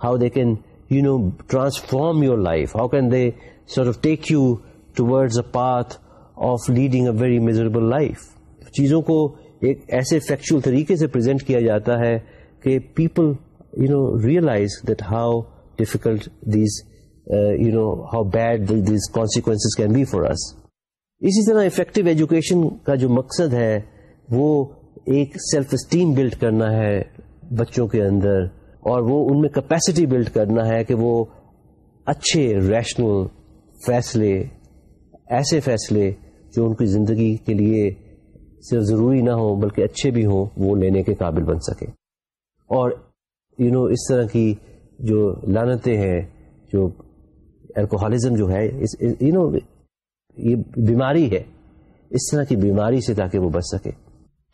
how they can you know transform your life how can they sort of take you towards a path of leading a very miserable life چیزوں کو ایک ایسے فیکچوئل طریقے سے پرزینٹ کیا جاتا ہے کہ people you know realise that how difficult these you know how bad these consequence can be for us اسی طرح افیکٹو ایجوکیشن کا جو مقصد ہے، وہ ایک سیلف اسٹیم بلڈ کرنا ہے بچوں کے اندر، اور وہ ان میں کیپیسٹی بلڈ کرنا ہے کہ وہ اچھے ریشنل فیصلے، ایسے فیصلے جو ان کی زندگی کے لیے صرف ضروری نہ ہو بلکہ اچھے بھی ہوں، وہ لینے کے قابل بن سکے اور یو you نو know, اس طرح کی جو لانتیں ہیں جو الکوہلزم جو ہے یو نو یہ بیماری ہے۔ اس طرح کی بیماری سے تاکہ وہ بچ سکے۔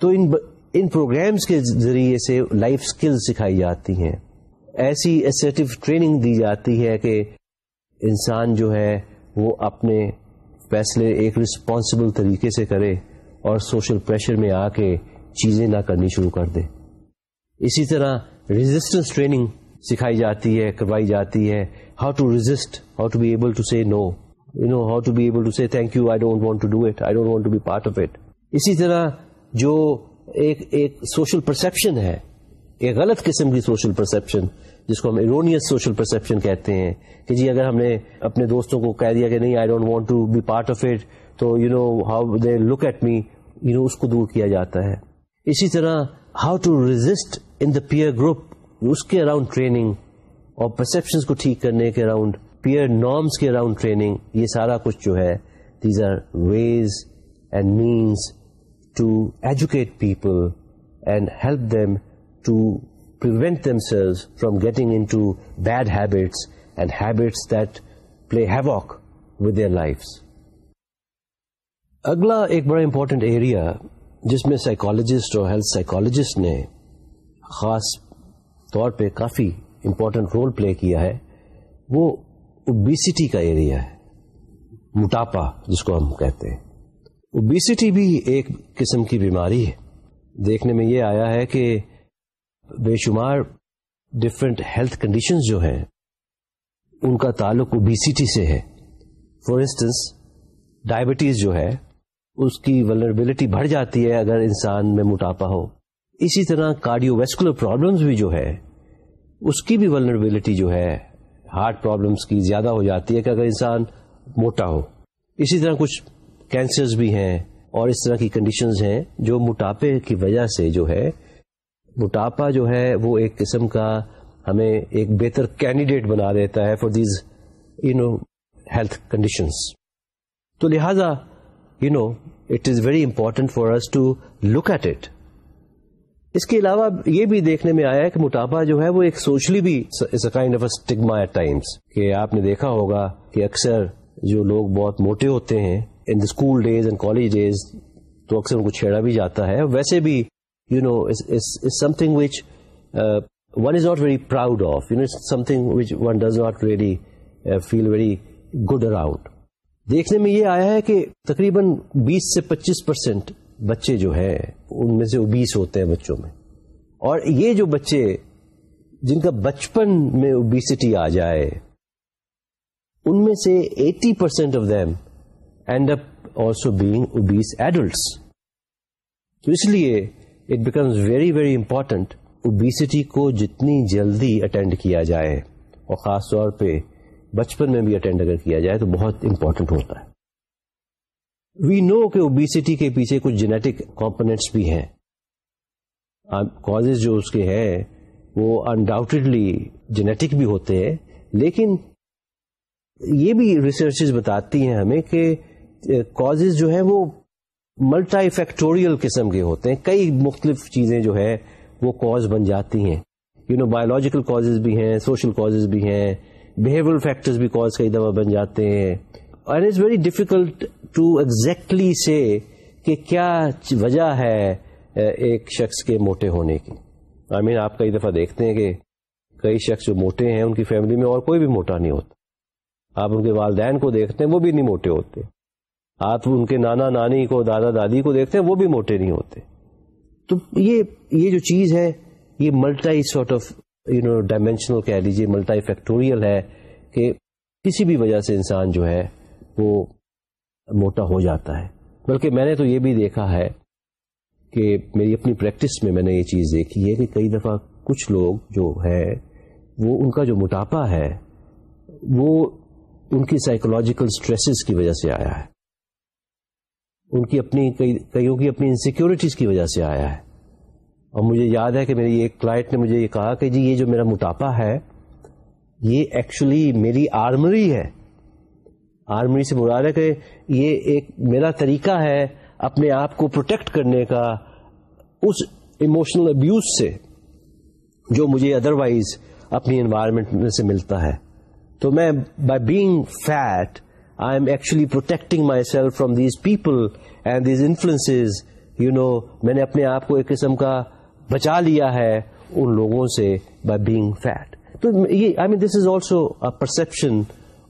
تو ان ان پروگرامس کے ذریعے سے لائف اسکل سکھائی جاتی ہیں۔ ایسی ایسیٹو ٹریننگ دی جاتی ہے کہ انسان جو ہے وہ اپنے فیصلے ایک رسپانسبل طریقے سے کرے اور سوشل پریشر میں آ کے چیزیں نہ کرنی شروع کر دے۔ اسی طرح ریزسٹنس ٹریننگ سکھائی جاتی ہے، کروائی جاتی ہے۔ How to resist how to be able to say no you know how to be able to say thank you I don't want to do it I don't want to be part of it اسی طرح جو ایک ایک سوشل پرسپشن ہے، ایک غلط قسم کی سوشل پرسپشن جس کو ہم ایرونیس سوشل پرسپشن کہتے ہیں، کہ جی اگر ہم نے اپنے دوستوں کو کہہ دیا کہ نہیں I don't want to be part of it تو you know how they look at me you know اس کو دور کیا جاتا ہے۔ اسی طرح how to resist in the peer group اس کے اراؤنڈ ٹریننگ اور پرسپشن کو ٹھیک کرنے کے اراؤنڈ پیئر نارمس کے اراؤنڈ ٹریننگ یہ سارا کچھ جو ہے these are ways and means to educate people and help them to prevent themselves from getting into bad habits and habits that play havoc with their lives. اگلا ایک بڑا امپورٹنٹ ایریا جس میں سائیکالوجسٹ اور ہیلتھ سائیکالوجسٹ نے خاص طور پہ کافی امپورٹنٹ رول پلے کیا ہے، وہ اوبیسٹی کا ایریا ہے، موٹاپا جس کو ہم کہتے ہیں۔ اوبیسٹی بھی ایک قسم کی بیماری ہے۔ دیکھنے میں یہ آیا ہے کہ بے شمار ڈفرینٹ ہیلتھ کنڈیشن جو ہیں، ان کا تعلق اوبیسٹی سے ہے۔ فار انسٹنس ڈائبٹیز جو ہے، اس کی ولربلٹی بڑھ جاتی ہے اگر انسان میں موٹاپا ہو۔ اسی طرح کارڈیو ویسکولر پرابلمس بھی جو ہے، اس کی بھی ولربلٹی جو ہے ہارٹ پرابلمس کی زیادہ ہو جاتی ہے کہ اگر انسان موٹا ہو۔ اسی طرح کچھ کینسرز بھی ہیں اور اس طرح کی کنڈیشنز ہیں جو موٹاپے کی وجہ سے جو ہے، موٹاپا جو ہے وہ ایک قسم کا ہمیں ایک بہتر کینڈیڈیٹ بنا دیتا ہے for these you know health conditions تو لہذا you know it is very important for us to look at it اس کے علاوہ یہ بھی دیکھنے میں آیا ہے کہ موٹاپا جو ہے وہ ایک سوشلی بھی kind of stigma at times کہ آپ نے دیکھا ہوگا کہ اکثر جو لوگ بہت موٹے ہوتے ہیں in the school days and college days تو اکثر ان کو چھیڑا بھی جاتا ہے. ویسے بھی you know something which one is not very proud of you know something which one does not really feel very good around دیکھنے میں یہ آیا ہے کہ تقریباً بیس سے پچیس پرسینٹ بچے جو ہیں، ان میں سے وہ بیس ہوتے ہیں بچوں میں۔ اور یہ جو بچے، جن کا بچپن میں اوبیسٹی آ جائے، ان میں سے eighty percent of them end up also being obese adults تو اس لیے it becomes very very important obesity کو جتنی جلدی اٹینڈ کیا جائے۔ اور خاص طور پہ بچپن میں بھی اٹینڈ اگر کیا جائے تو بہت امپورٹنٹ ہوتا ہے۔ وی نو کہ اوبیسٹی کے پیچھے کچھ جینیٹک کمپونیٹس بھی ہیں۔ کاز جو اس کے ہیں، وہ انڈاؤٹیڈلی جینیٹک بھی ہوتے ہیں، لیکن یہ بھی ریسرچز بتاتی ہیں ہمیں کہ کاز جو ہیں وہ ملٹائی فیکٹوریل قسم کے ہوتے ہیں۔ کئی مختلف چیزیں جو ہے وہ کاز بن جاتی ہیں۔ یو نو بایولوجیکل کاز بھی ہیں سوشل کاز بھی ہیں بہیویئر فیکٹر بھی کاز کئی دفعہ بن جاتے ہیں۔ And it's very difficult to exactly say کہ کیا وجہ ہے ایک شخص کے موٹے ہونے کی۔ آئی مین آپ کئی دفعہ دیکھتے ہیں کہ کئی شخص جو موٹے ہیں ان کی فیملی میں اور کوئی بھی موٹا نہیں ہوتا۔ آپ ان کے والدین کو دیکھتے ہیں وہ بھی نہیں موٹے ہوتے۔ آپ ان کے نانا نانی کو، دادا دادی کو دیکھتے ہیں وہ بھی موٹے نہیں ہوتے۔ تو یہ یہ جو چیز ہے، یہ multi sort of you know dimensional کہہ لیجیے ملٹائی فیکٹوریل ہے کہ کسی بھی وجہ سے انسان جو ہے وہ موٹا ہو جاتا ہے۔ بلکہ میں نے تو یہ بھی دیکھا ہے کہ میری اپنی پریکٹس میں میں نے یہ چیز دیکھی ہے کہ کئی دفعہ کچھ لوگ جو ہے وہ ان کا جو موٹاپا ہے، وہ ان کی سائیکولوجیکل اسٹریسز کی وجہ سے آیا ہے۔ ان کی اپنی کئیوں کی اپنی انسیکیورٹیز کی وجہ سے آیا ہے۔ اور مجھے یاد ہے کہ میری ایک کلائنٹ نے مجھے یہ کہا کہ جی یہ جو میرا موٹاپا ہے، یہ ایکچولی میری آرمری ہے۔ آرمری سے مراد ہے کہ یہ ایک میرا طریقہ ہے اپنے آپ کو پروٹیکٹ کرنے کا اس ایموشنل ابیوز سے جو مجھے ادروائز اپنی انوائرمنٹ میں سے ملتا ہے۔ تو میں by being fat I am actually protecting myself from these people and these influence you know میں نے اپنے آپ کو ایک قسم کا بچا لیا ہے ان لوگوں سے بائی بینگ فیٹ تو یہ I mean this is also perception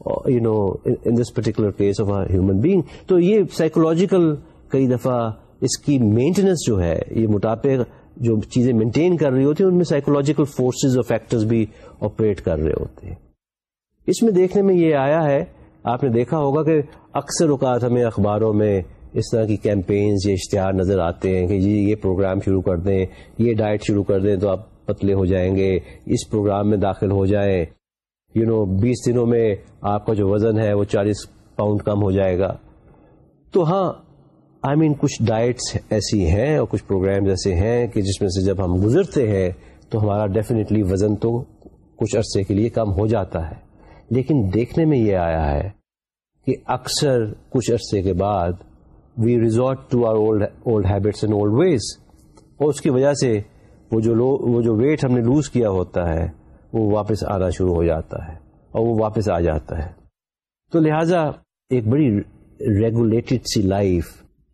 you know in this particular case of human being تو یہ سائیکولوجیکل کئی دفعہ اس کی مینٹیننس جو ہے، یہ موٹاپے جو چیزیں مینٹین کر رہی ہوتی ہیں، ان میں سائیکولوجیکل فورسز اور فیکٹرز بھی آپریٹ کر رہے ہوتے ہیں۔ اس میں دیکھنے میں یہ آیا ہے، آپ نے دیکھا ہوگا کہ اکثر اوقات ہمیں اخباروں میں اس طرح کی کیمپینز یا اشتہار نظر آتے ہیں کہ جی یہ پروگرام شروع کر دیں، یہ ڈائٹ شروع کر دیں تو آپ پتلے ہو جائیں گے، اس پروگرام میں داخل ہو جائیں۔ یو نو بیس دنوں میں آپ کا جو وزن ہے وہ چالیس پاؤنڈ کم ہو جائے گا۔ تو ہاں آئی I مین mean, کچھ ڈائٹس ایسی ہیں اور کچھ پروگرام ایسے ہیں کہ جس میں سے جب ہم گزرتے ہیں تو ہمارا ڈیفینیٹلی وزن تو کچھ عرصے کے لیے کم ہو جاتا ہے۔ لیکن دیکھنے میں یہ آیا ہے کہ اکثر کچھ عرصے کے بعد we resort to our old habits and old ways اور اس کی وجہ سے وہ جو لو وہ جو ویٹ ہم نے لوز کیا ہوتا ہے وہ واپس آنا شروع ہو جاتا ہے اور وہ واپس آ جاتا ہے۔ تو لہذا ایک بڑی ریگولیٹڈ سی لائف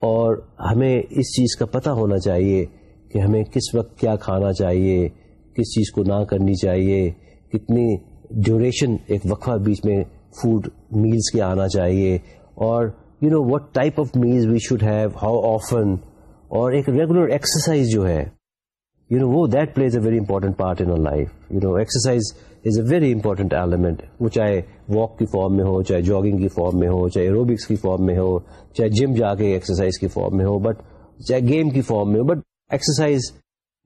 اور ہمیں اس چیز کا پتہ ہونا چاہیے کہ ہمیں کس وقت کیا کھانا چاہیے، کس چیز کو نہ کرنی چاہیے، کتنی ڈیوریشن ایک وقفہ بیچ میں فوڈ میلز کے آنا چاہیے اور you know what type of meals we should have how often اور ایک ریگولر ایکسرسائز جو ہے۔ یو نو وہ that plays a very important part in life you know exercise is a very important element وہ چاہے واک کی فارم میں ہو چاہے جاگنگ کی فارم میں ہو چاہے ایروبکس کی فارم میں ہو چاہے جم جا کے ایکسرسائز کی فارم میں ہو بٹ چاہے گیم کی فارم میں ہو but exercise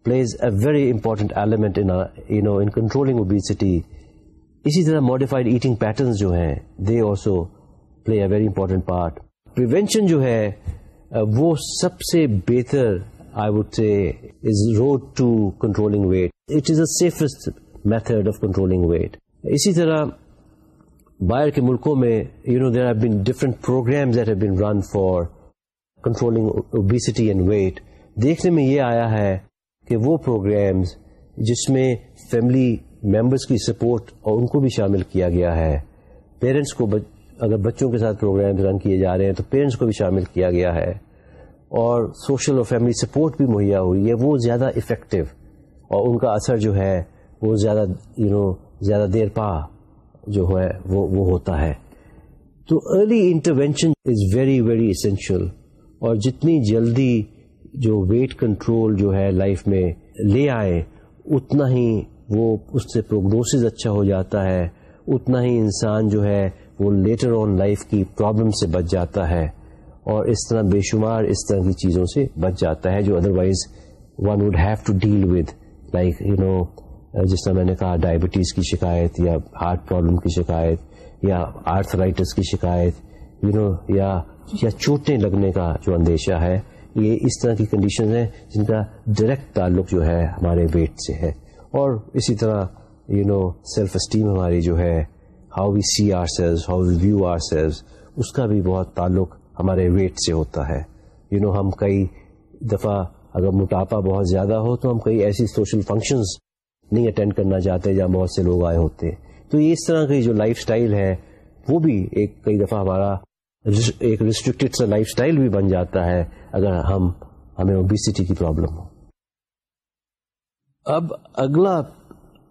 plays a very important element you know in controlling obesity اسی طرح ماڈیفائڈ ایٹنگ پیٹرنس جو ہیں they also play a very important part prevention جو ہے وہ سب سے بہتر I would say is road to controlling weight it is a safest method of controlling weight اسی طرح باہر کے ملکوں میں you know there have been different programs that have been run for controlling obesity and weight دیکھنے میں یہ آیا ہے کہ وہ پروگرامز جس میں فیملی ممبرس کی سپورٹ اور ان کو بھی شامل کیا گیا ہے پیرنٹس کو اگر بچوں کے ساتھ پروگرام رن کیے جا رہے ہیں تو پیرنٹس کو بھی شامل کیا گیا ہے اور سوشل اور فیملی سپورٹ بھی مہیا ہوئی ہے وہ زیادہ افیکٹو اور ان کا اثر جو ہے وہ زیادہ یو you نو know, زیادہ دیر پا جو ہے وہ وہ ہوتا ہے۔ تو early intervention is very very essential اور جتنی جلدی جو ویٹ کنٹرول جو ہے لائف میں لے آئے اتنا ہی وہ اس سے پروگنوسز اچھا ہو جاتا ہے۔ اتنا ہی انسان جو ہے وہ لیٹر آن لائف کی پرابلم سے بچ جاتا ہے۔ اور اس طرح بے شمار اس طرح کی چیزوں سے بچ جاتا ہے جو otherwise one would have to deal with like you know جس طرح میں نے کہا ڈائبٹیز کی شکایت یا ہارٹ پرابلم کی شکایت یا آرتھرائٹس کی شکایت یو نو یا یا چوٹیں لگنے کا جو اندیشہ ہے، یہ اس طرح کی کنڈیشن ہیں جن کا ڈائریکٹ تعلق جو ہے ہمارے ویٹ سے ہے. اور اسی طرح یو نو سیلف اسٹیم ہماری جو ہے how we see ourselves how we view ourselves اس کا بھی بہت تعلق ہمارے ویٹ سے ہوتا ہے۔ یو you نو know, ہم کئی دفعہ اگر موٹاپا بہت زیادہ ہو تو ہم کئی ایسی سوشل فنکشنز نہیں اٹینڈ کرنا چاہتے جہاں بہت سے لوگ آئے ہوتے۔ تو یہ اس طرح کی جو لائف سٹائل ہے وہ بھی ایک کئی دفعہ ہمارا ایک ریسٹرکٹیڈ سا لائف سٹائل بھی بن جاتا ہے اگر ہم ہمیں اوبیسٹی کی پرابلم ہو۔ اب اگلا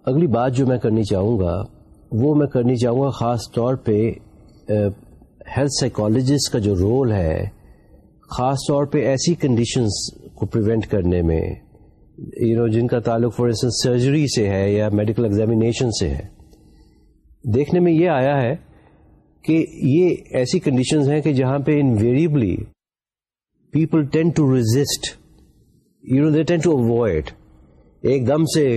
اگلی بات جو میں کرنی چاہوں گا وہ میں کرنی چاہوں گا خاص طور پہ ہیلتھ سائیکالوجسٹ کا جو رول ہے، خاص طور پہ ایسی کنڈیشنز کو پریونٹ کرنے میں یو نو جن کا تعلق فار انسٹنس سرجری سے ہے یا میڈیکل ایگزامینیشن سے ہے، دیکھنے میں یہ آیا ہے کہ یہ ایسی کنڈیشنز ہیں کہ جہاں پہ invariably people tend to resist you know they tend to avoid ایک دم سے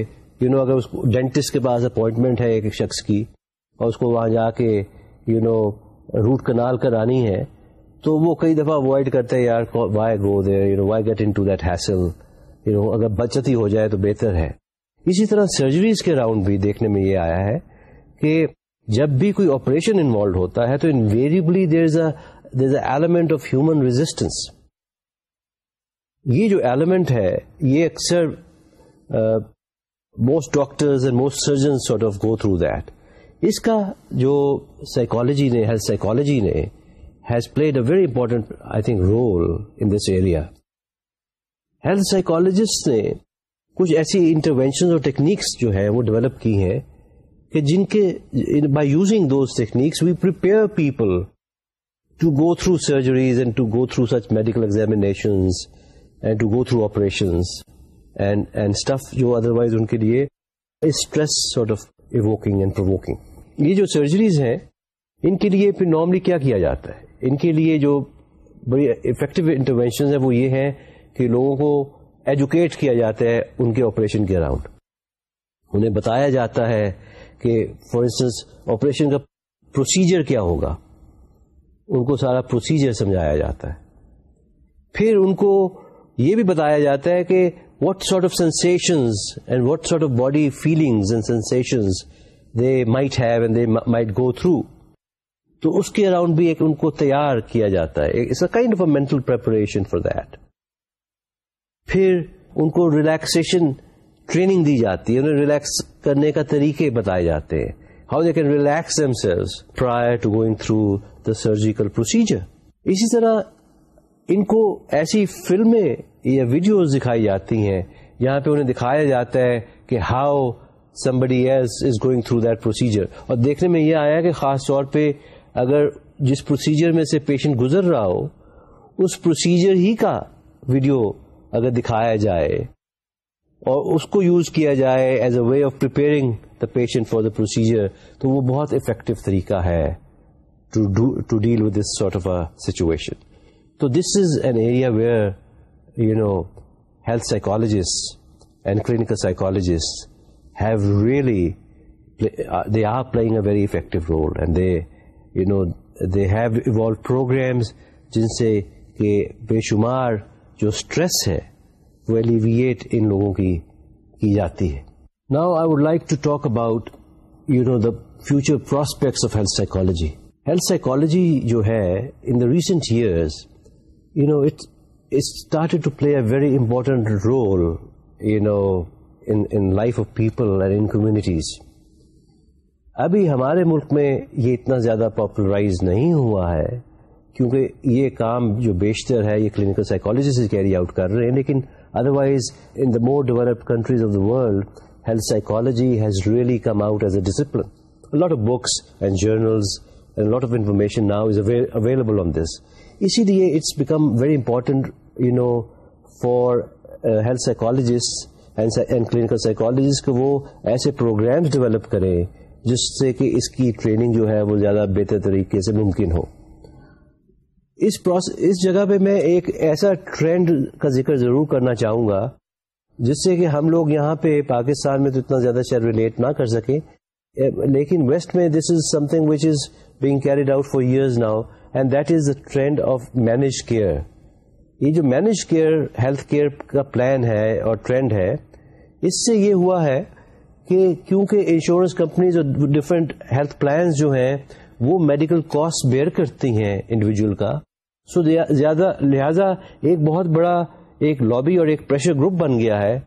یو نو اگر اس کو ڈینٹسٹ کے پاس اپوائنٹمنٹ ہے ایک شخص کی اور اس کو وہاں جا کے یو نو روٹ کنال کرانی ہے تو وہ کئی دفعہ اوائڈ کرتے ہیں یار why go there you know why get into that hassle you know اگر بچت ہی ہو جائے تو بہتر ہے اسی طرح سرجریز کے راؤنڈ بھی دیکھنے میں یہ آیا ہے کہ جب بھی کوئی آپریشن انوالو ہوتا ہے تو invariably there is a there is a element of human resistance یہ جو ایلیمنٹ ہے یہ اکثر most doctors and most surgeon sort of go through that اس کا جو سائیکالوجی نے ہیلتھ سائیکالوجی نے has played a very important I think role in this area health psychologist نے کچھ ایسی انٹروینشن اور ٹیکنیکس جو ہے وہ ڈیولپ کی ہیں کہ جن کے by using those techniques we prepare people to go through surgeries and to go through such medical examinations and to go through operations and and stuff جو ادر وائز ان کے لیے stress sort of evoking and provoking یہ جو سرجریز ہیں، ان کے لیے پھر نارملی کیا کیا جاتا ہے؟ ان کے لیے جو بڑی افیکٹو انٹروینشن ہیں، وہ یہ ہیں کہ لوگوں کو ایجوکیٹ کیا جاتا ہے ان کے آپریشن کے اراؤنڈ انہیں بتایا جاتا ہے کہ فار انسٹنس آپریشن کا پروسیجر کیا ہوگا؟ ان کو سارا پروسیجر سمجھایا جاتا ہے۔ پھر ان کو یہ بھی بتایا جاتا ہے کہ what sort of sensations and what sort of body feelings and sensations they might have and they might go through تو اس کے اراؤنڈ بھی ایک ان کو تیار کیا جاتا ہے. It's a kind of a mental preparation for that پھر ان کو ریلیکسیشن ٹریننگ دی جاتی ہے. انہیں ریلیکس کرنے کا طریقے بتائے جاتے ہیں. How they can relax themselves prior to going through the surgical procedure اسی طرح ان کو ایسی فلمیں یا ویڈیوز دکھائی جاتی ہیں. جہاں پہ انہیں دکھایا جاتا ہے کہ how somebody as is going through that procedure اور دیکھنے میں یہ آیا کہ خاص طور پہ اگر جس پروسیجر میں سے پیشنٹ گزر رہا ہو، اس پروسیجر ہی کا ویڈیو اگر دکھایا جائے اور اس کو یوز کیا جائے as a way of preparing the patient for the procedure تو وہ بہت افیکٹو طریقہ ہے to deal with this sort of a situation تو this is an area where you know health psychologist and clinical psychologist have really they are playing a very effective role and they you know they have evolve programs جن سے کہ بے شمار جو اسٹریس ہے وہ ایلیویٹ ان لوگوں کی کی جاتی ہے۔ Now I would like to talk about you know the future prospects of health psychology health psychology جو ہے in the recent years you know it start to play a very important role you know in life of people and in communities ابھی ہمارے ملک میں یہ اتنا زیادہ پاپولرائز نہیں ہوا ہے، کیونکہ یہ کام جو بیشتر ہے، یہ کلینکل سائیکالوجی سے کیری آؤٹ کر رہے ہیں، لیکن otherwise in the more developed countries of the world health psychology has really come out as a discipline lot of books and journals and lot of information now is available on this اسی لیے it's become very important you know for health psychologist and clinical psychologist کو وہ ایسے پروگرامس ڈیولپ کریں جس سے کہ اس کی ٹریننگ جو ہے وہ زیادہ بہتر طریقے سے ممکن ہو۔ اس اس جگہ پہ میں ایک ایسا ٹرینڈ کا ذکر ضرور کرنا چاہوں گا، جس سے کہ ہم لوگ یہاں پہ پاکستان میں تو اتنا زیادہ شاید ریلیٹ نہ کر سکیں۔ لیکن ویسٹ میں this is something which is being carried out for years now and that is the trend of manage care یہ جو مینج کیئر ہیلتھ کیئر کا پلان ہے اور ٹرینڈ ہے اس سے یہ ہوا ہے کہ کیونکہ انشورنس کمپنیز اور ڈفرینٹ ہیلتھ پلانز جو ہیں وہ میڈیکل کاسٹ بیئر کرتی ہیں انڈیویجل کا. سو زیادہ لہذا ایک بہت بڑا ایک لابی اور ایک پریشر گروپ بن گیا ہے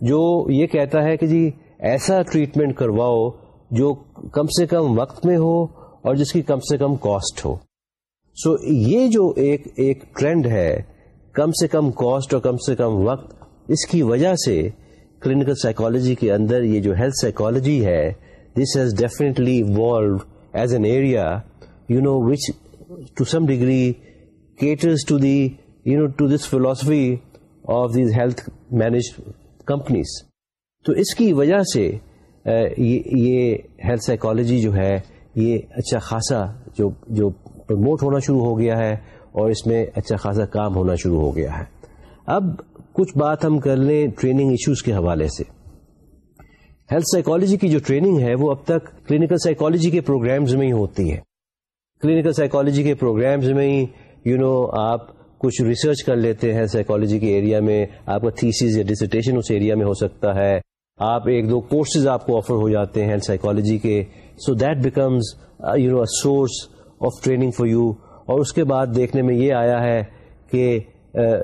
جو یہ کہتا ہے کہ جی ایسا ٹریٹمنٹ کرواؤ جو کم سے کم وقت میں ہو اور جس کی کم سے کم کاسٹ ہو. سو so, یہ جو ایک ایک ٹرینڈ ہے کم سے کم کاسٹ اور کم سے کم وقت اس کی وجہ سے کلینکل سائیکالوجی کے اندر یہ جو ہیلتھ سائیکالوجی ہے this has definitely evolve as an area you know which to some degree caters to the, you know, to this philosophy of these health managed companies. تو اس کی وجہ سے یہ ہیلتھ سائیکالوجی جو ہے یہ اچھا خاصا جو جو پروموٹ ہونا شروع ہو گیا ہے اور اس میں اچھا خاصا کام ہونا شروع ہو گیا ہے اب کچھ بات ہم کر لیں ٹریننگ ایشوز کے حوالے سے۔ ہیلتھ سائیکالوجی کی جو ٹریننگ ہے وہ اب تک کلینکل سائیکالوجی کے پروگرامز میں ہی ہوتی ہے۔ کلینکل سائیکالوجی کے پروگرامز میں ہی یو نو آپ کچھ ریسرچ کر لیتے ہیں سائیکالوجی کے ایریا میں آپ کا تھیسز یا ڈسٹیشن اس ایریا میں ہو سکتا ہے۔ آپ ایک دو کورسز آپ کو آفر ہو جاتے ہیں سائیکالوجی کے۔ So that becomes you know source of training for you اور اس کے بعد دیکھنے میں یہ آیا ہے کہ uh,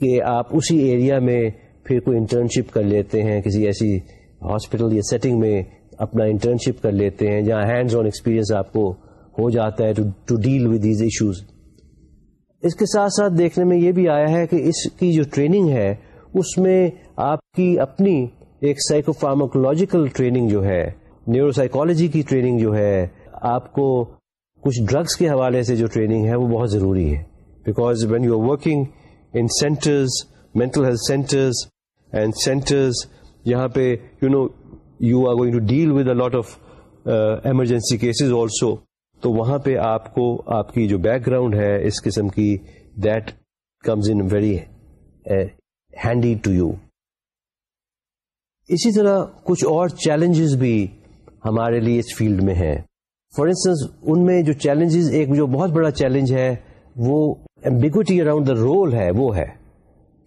کہ آپ اسی ایریا میں پھر کوئی انٹرنشپ کر لیتے ہیں، کسی ایسی ہاسپٹل یا سیٹنگ میں اپنا انٹرنشپ کر لیتے ہیں، جہاں ہینڈز آن ایکسپیرئنس آپ کو ہو جاتا ہے to deal with these issues اس کے ساتھ ساتھ دیکھنے میں یہ بھی آیا ہے کہ اس کی جو ٹریننگ ہے، اس میں آپ کی اپنی ایک سائیکو فارموکولوجیکل ٹریننگ جو ہے نیورو سائیکولوجی کی ٹریننگ جو ہے، آپ کو کچھ ڈرگس کے حوالے سے جو ٹریننگ ہے، وہ بہت ضروری ہے۔ Because when you are working in centres mental health centres and centres یہاں پہ you know you are going to deal with a lot of emergency cases also تو وہاں پہ آپ کو آپ کی جو بیک گراؤنڈ ہے اس قسم کی that comes in very handy to you اسی طرح کچھ اور چیلنجز بھی ہمارے لیے اس فیلڈ میں ہیں. فار انسٹنس ان میں جو چیلنجز ایک جو بہت بڑا چیلنج ہے وہ ایمبیگوٹی اراؤنڈ دا رول ہے وہ ہے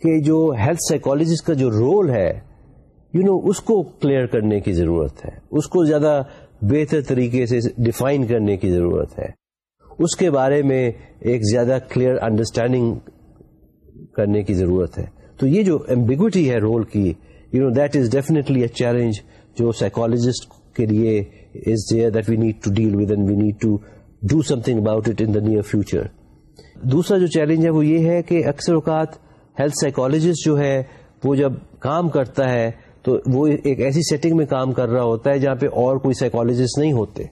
کہ جو ہیلتھ سائیکولوجسٹ کا جو رول ہے یو you نو know, اس کو کلیئر کرنے کی ضرورت ہے اس کو زیادہ بہتر طریقے سے ڈیفائن کرنے کی ضرورت ہے۔ اس کے بارے میں ایک زیادہ کلیئر انڈرسٹینڈنگ کرنے کی ضرورت ہے۔ تو یہ جو ایمبیگوٹی ہے رول کی you know that is definitely a challenge جو سائیکولوجسٹ کے لیے is there that we need to deal with and we need to do something about it in the near future دوسرا جو چیلنج ہے وہ یہ ہے کہ اکثر اوقات ہیلتھ سائیکولوجسٹ جو ہے، وہ جب کام کرتا ہے تو وہ ایک ایسی سیٹنگ میں کام کر رہا ہوتا ہے جہاں پہ اور کوئی سائیکولوجسٹ نہیں ہوتے۔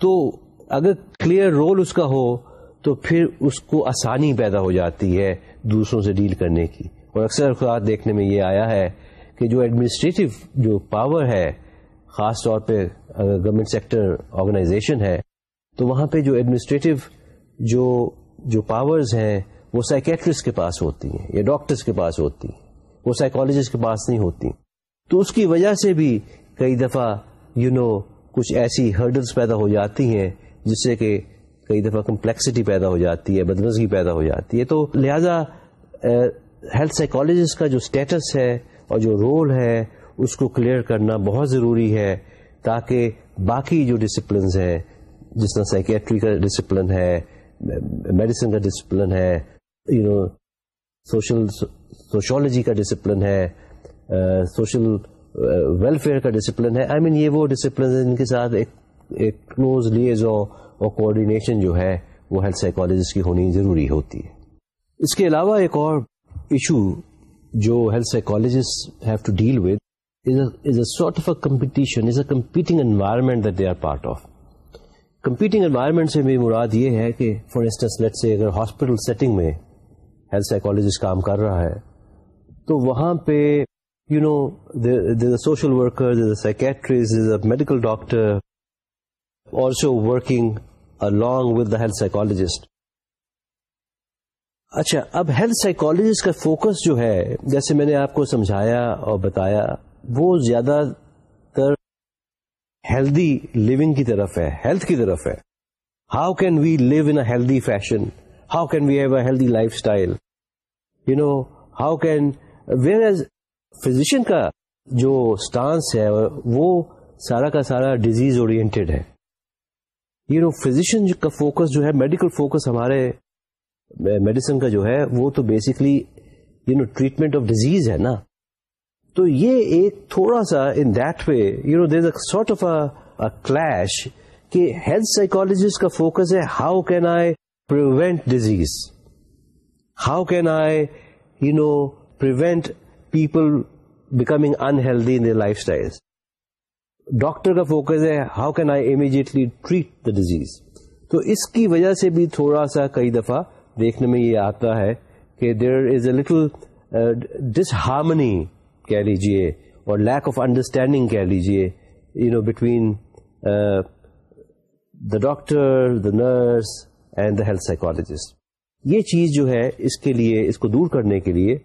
تو اگر کلیئر رول اس کا ہو، تو پھر اس کو آسانی پیدا ہو جاتی ہے دوسروں سے ڈیل کرنے کی۔ اور اکثر اوقات دیکھنے میں یہ آیا ہے کہ جو ایڈمنسٹریٹو جو پاور ہے، خاص طور پہ اگر گورنمنٹ سیکٹر آرگنائزیشن ہے، تو وہاں پہ جو ایڈمنسٹریٹو جو جو پاورز ہیں وہ سائکیٹرسٹ کے پاس ہوتی ہیں یا ڈاکٹرس کے پاس ہوتی ہیں. وہ سائیکالوجسٹ کے پاس نہیں ہوتی تو اس کی وجہ سے بھی کئی دفعہ یو you نو know, کچھ ایسی ہرڈلس پیدا ہو جاتی ہیں جس سے کہ کئی دفعہ کمپلیکسٹی پیدا ہو جاتی ہے بدمزگی پیدا ہو جاتی ہے. تو لہذا ہیلتھ سائیکالوجسٹ کا جو اسٹیٹس ہے اور جو رول ہے اس کو کلیئر کرنا بہت ضروری ہے تاکہ باقی جو ڈسپلنز ہیں جس طرح سائکیٹری کا ڈسپلن ہے میڈیسن کا ڈسپلن ہے یو نو سوشل سوشولوجی کا ڈسپلن ہے سوشل ویلفیئر کا ڈسپلن ہے۔ آئی مین یہ وہ ڈسپلن جن کے ساتھ ایک کلوز لیز اور کوآڈینیشن جو ہے، وہ ہیلتھ سائیکالوجسٹ کی ہونی ضروری ہوتی ہے۔ اس کے علاوہ ایک اور ایشو جو health psychologist have to deal with is a sort of a competition is a competing environment that they are part of competing environment سے میری مراد یہ ہے کہ فار انسٹنس لیٹ سے اگر ہاسپٹل سیٹنگ میں ہیلتھ سائیکالوجسٹ کام کر رہا ہے، تو وہاں پہ you know social worker psychiatrist medical doctor also working along with the health psychologist اچھا اب ہیلتھ سائیکولوجسٹ کا فوکس جو ہے، جیسے میں نے آپ کو سمجھایا اور بتایا، وہ زیادہ ہیلدی لیونگ کی طرف ہے ہیلتھ کی طرف ہے۔ How can we live in healthy fashion how can we have a healthy lifestyle you know how can whereas physician کا جو اسٹانس ہے، وہ سارا کا سارا ڈیزیز اورینٹیڈ ہے۔ یو نو فزیشین کا فوکس جو ہے میڈیکل فوکس ہمارے میڈیسن کا جو ہے، وہ تو basically you know treatment of disease ہے نا۔ تو یہ ایک تھوڑا سا in that way you know there sort of a clash کہ ہیلتھ سائیکولوجسٹ کا فوکس ہے how can I prevent disease how can I you know prevent people becoming unhealthy in lifestyle doctor کا فوکس ہے how can I immediately treat the disease تو اس کی وجہ سے بھی تھوڑا سا کئی دفعہ دیکھنے میں یہ آتا ہے کہ there is a little disharmony کہہ لیجیے اور لیک آف انڈرسٹینڈنگ کہہ لیجیے you know between the doctor the nurse and the health psychologist یہ چیز جو ہے اس کے لیے، اس کو دور کرنے کے لیے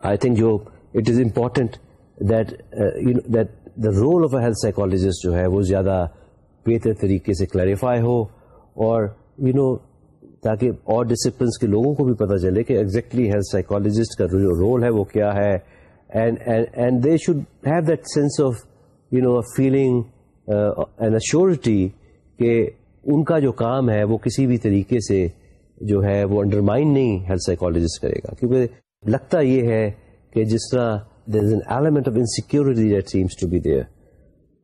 آئی تھنک جو it is important that that the role of a health psychologist جو ہے وہ زیادہ بہتر طریقے سے کلیریفائی ہو اور یو نو تاکہ اور ڈسپلنس کے لوگوں کو بھی پتہ چلے کہ ایگزیکٹلی ہیلتھ سائیکالوجسٹ کا جو رول ہے وہ کیا ہے and they should have that sense of you know feeling and assurity کہ ان کا جو کام ہے وہ کسی بھی طریقے سے جو ہے وہ انڈرمائن نہیں ہیلتھ سائیکالوجسٹ کرے گا. کیونکہ لگتا یہ ہے کہ جس طرح there is an element of insecurity that seems to be there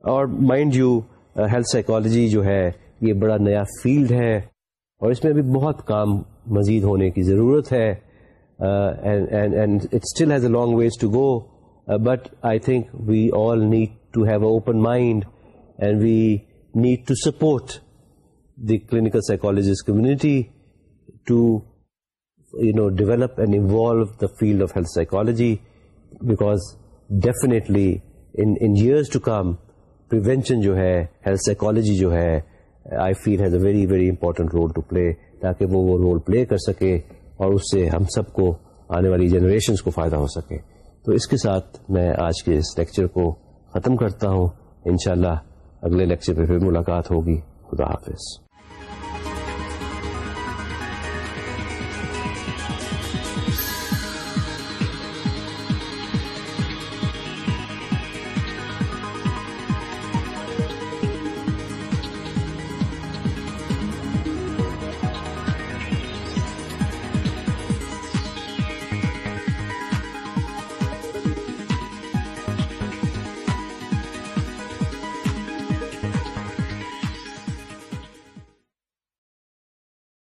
اور مائنڈ یو ہیلتھ سائیکالوجی جو ہے یہ بڑا نیا فیلڈ ہے اور اس میں ابھی بہت کام مزید ہونے کی ضرورت ہے. Still has a long ways to go but I think we all need to have a open mind and we need to support the clinical psychologist community to you know develop and involve the field of health psychology because definitely in years to come prevention جو ہے ہیلتھ سائیکالوجی جو ہے I feel has a very very important role to play تاکہ وہ وہ رول پلے کر سکے اور اس سے ہم سب کو آنے والی جنریشنز کو فائدہ ہو سکے۔ تو اس کے ساتھ میں آج کے اس لیکچر کو ختم کرتا ہوں۔ انشاءاللہ اگلے لیکچر پہ پھر ملاقات ہوگی۔ خدا حافظ۔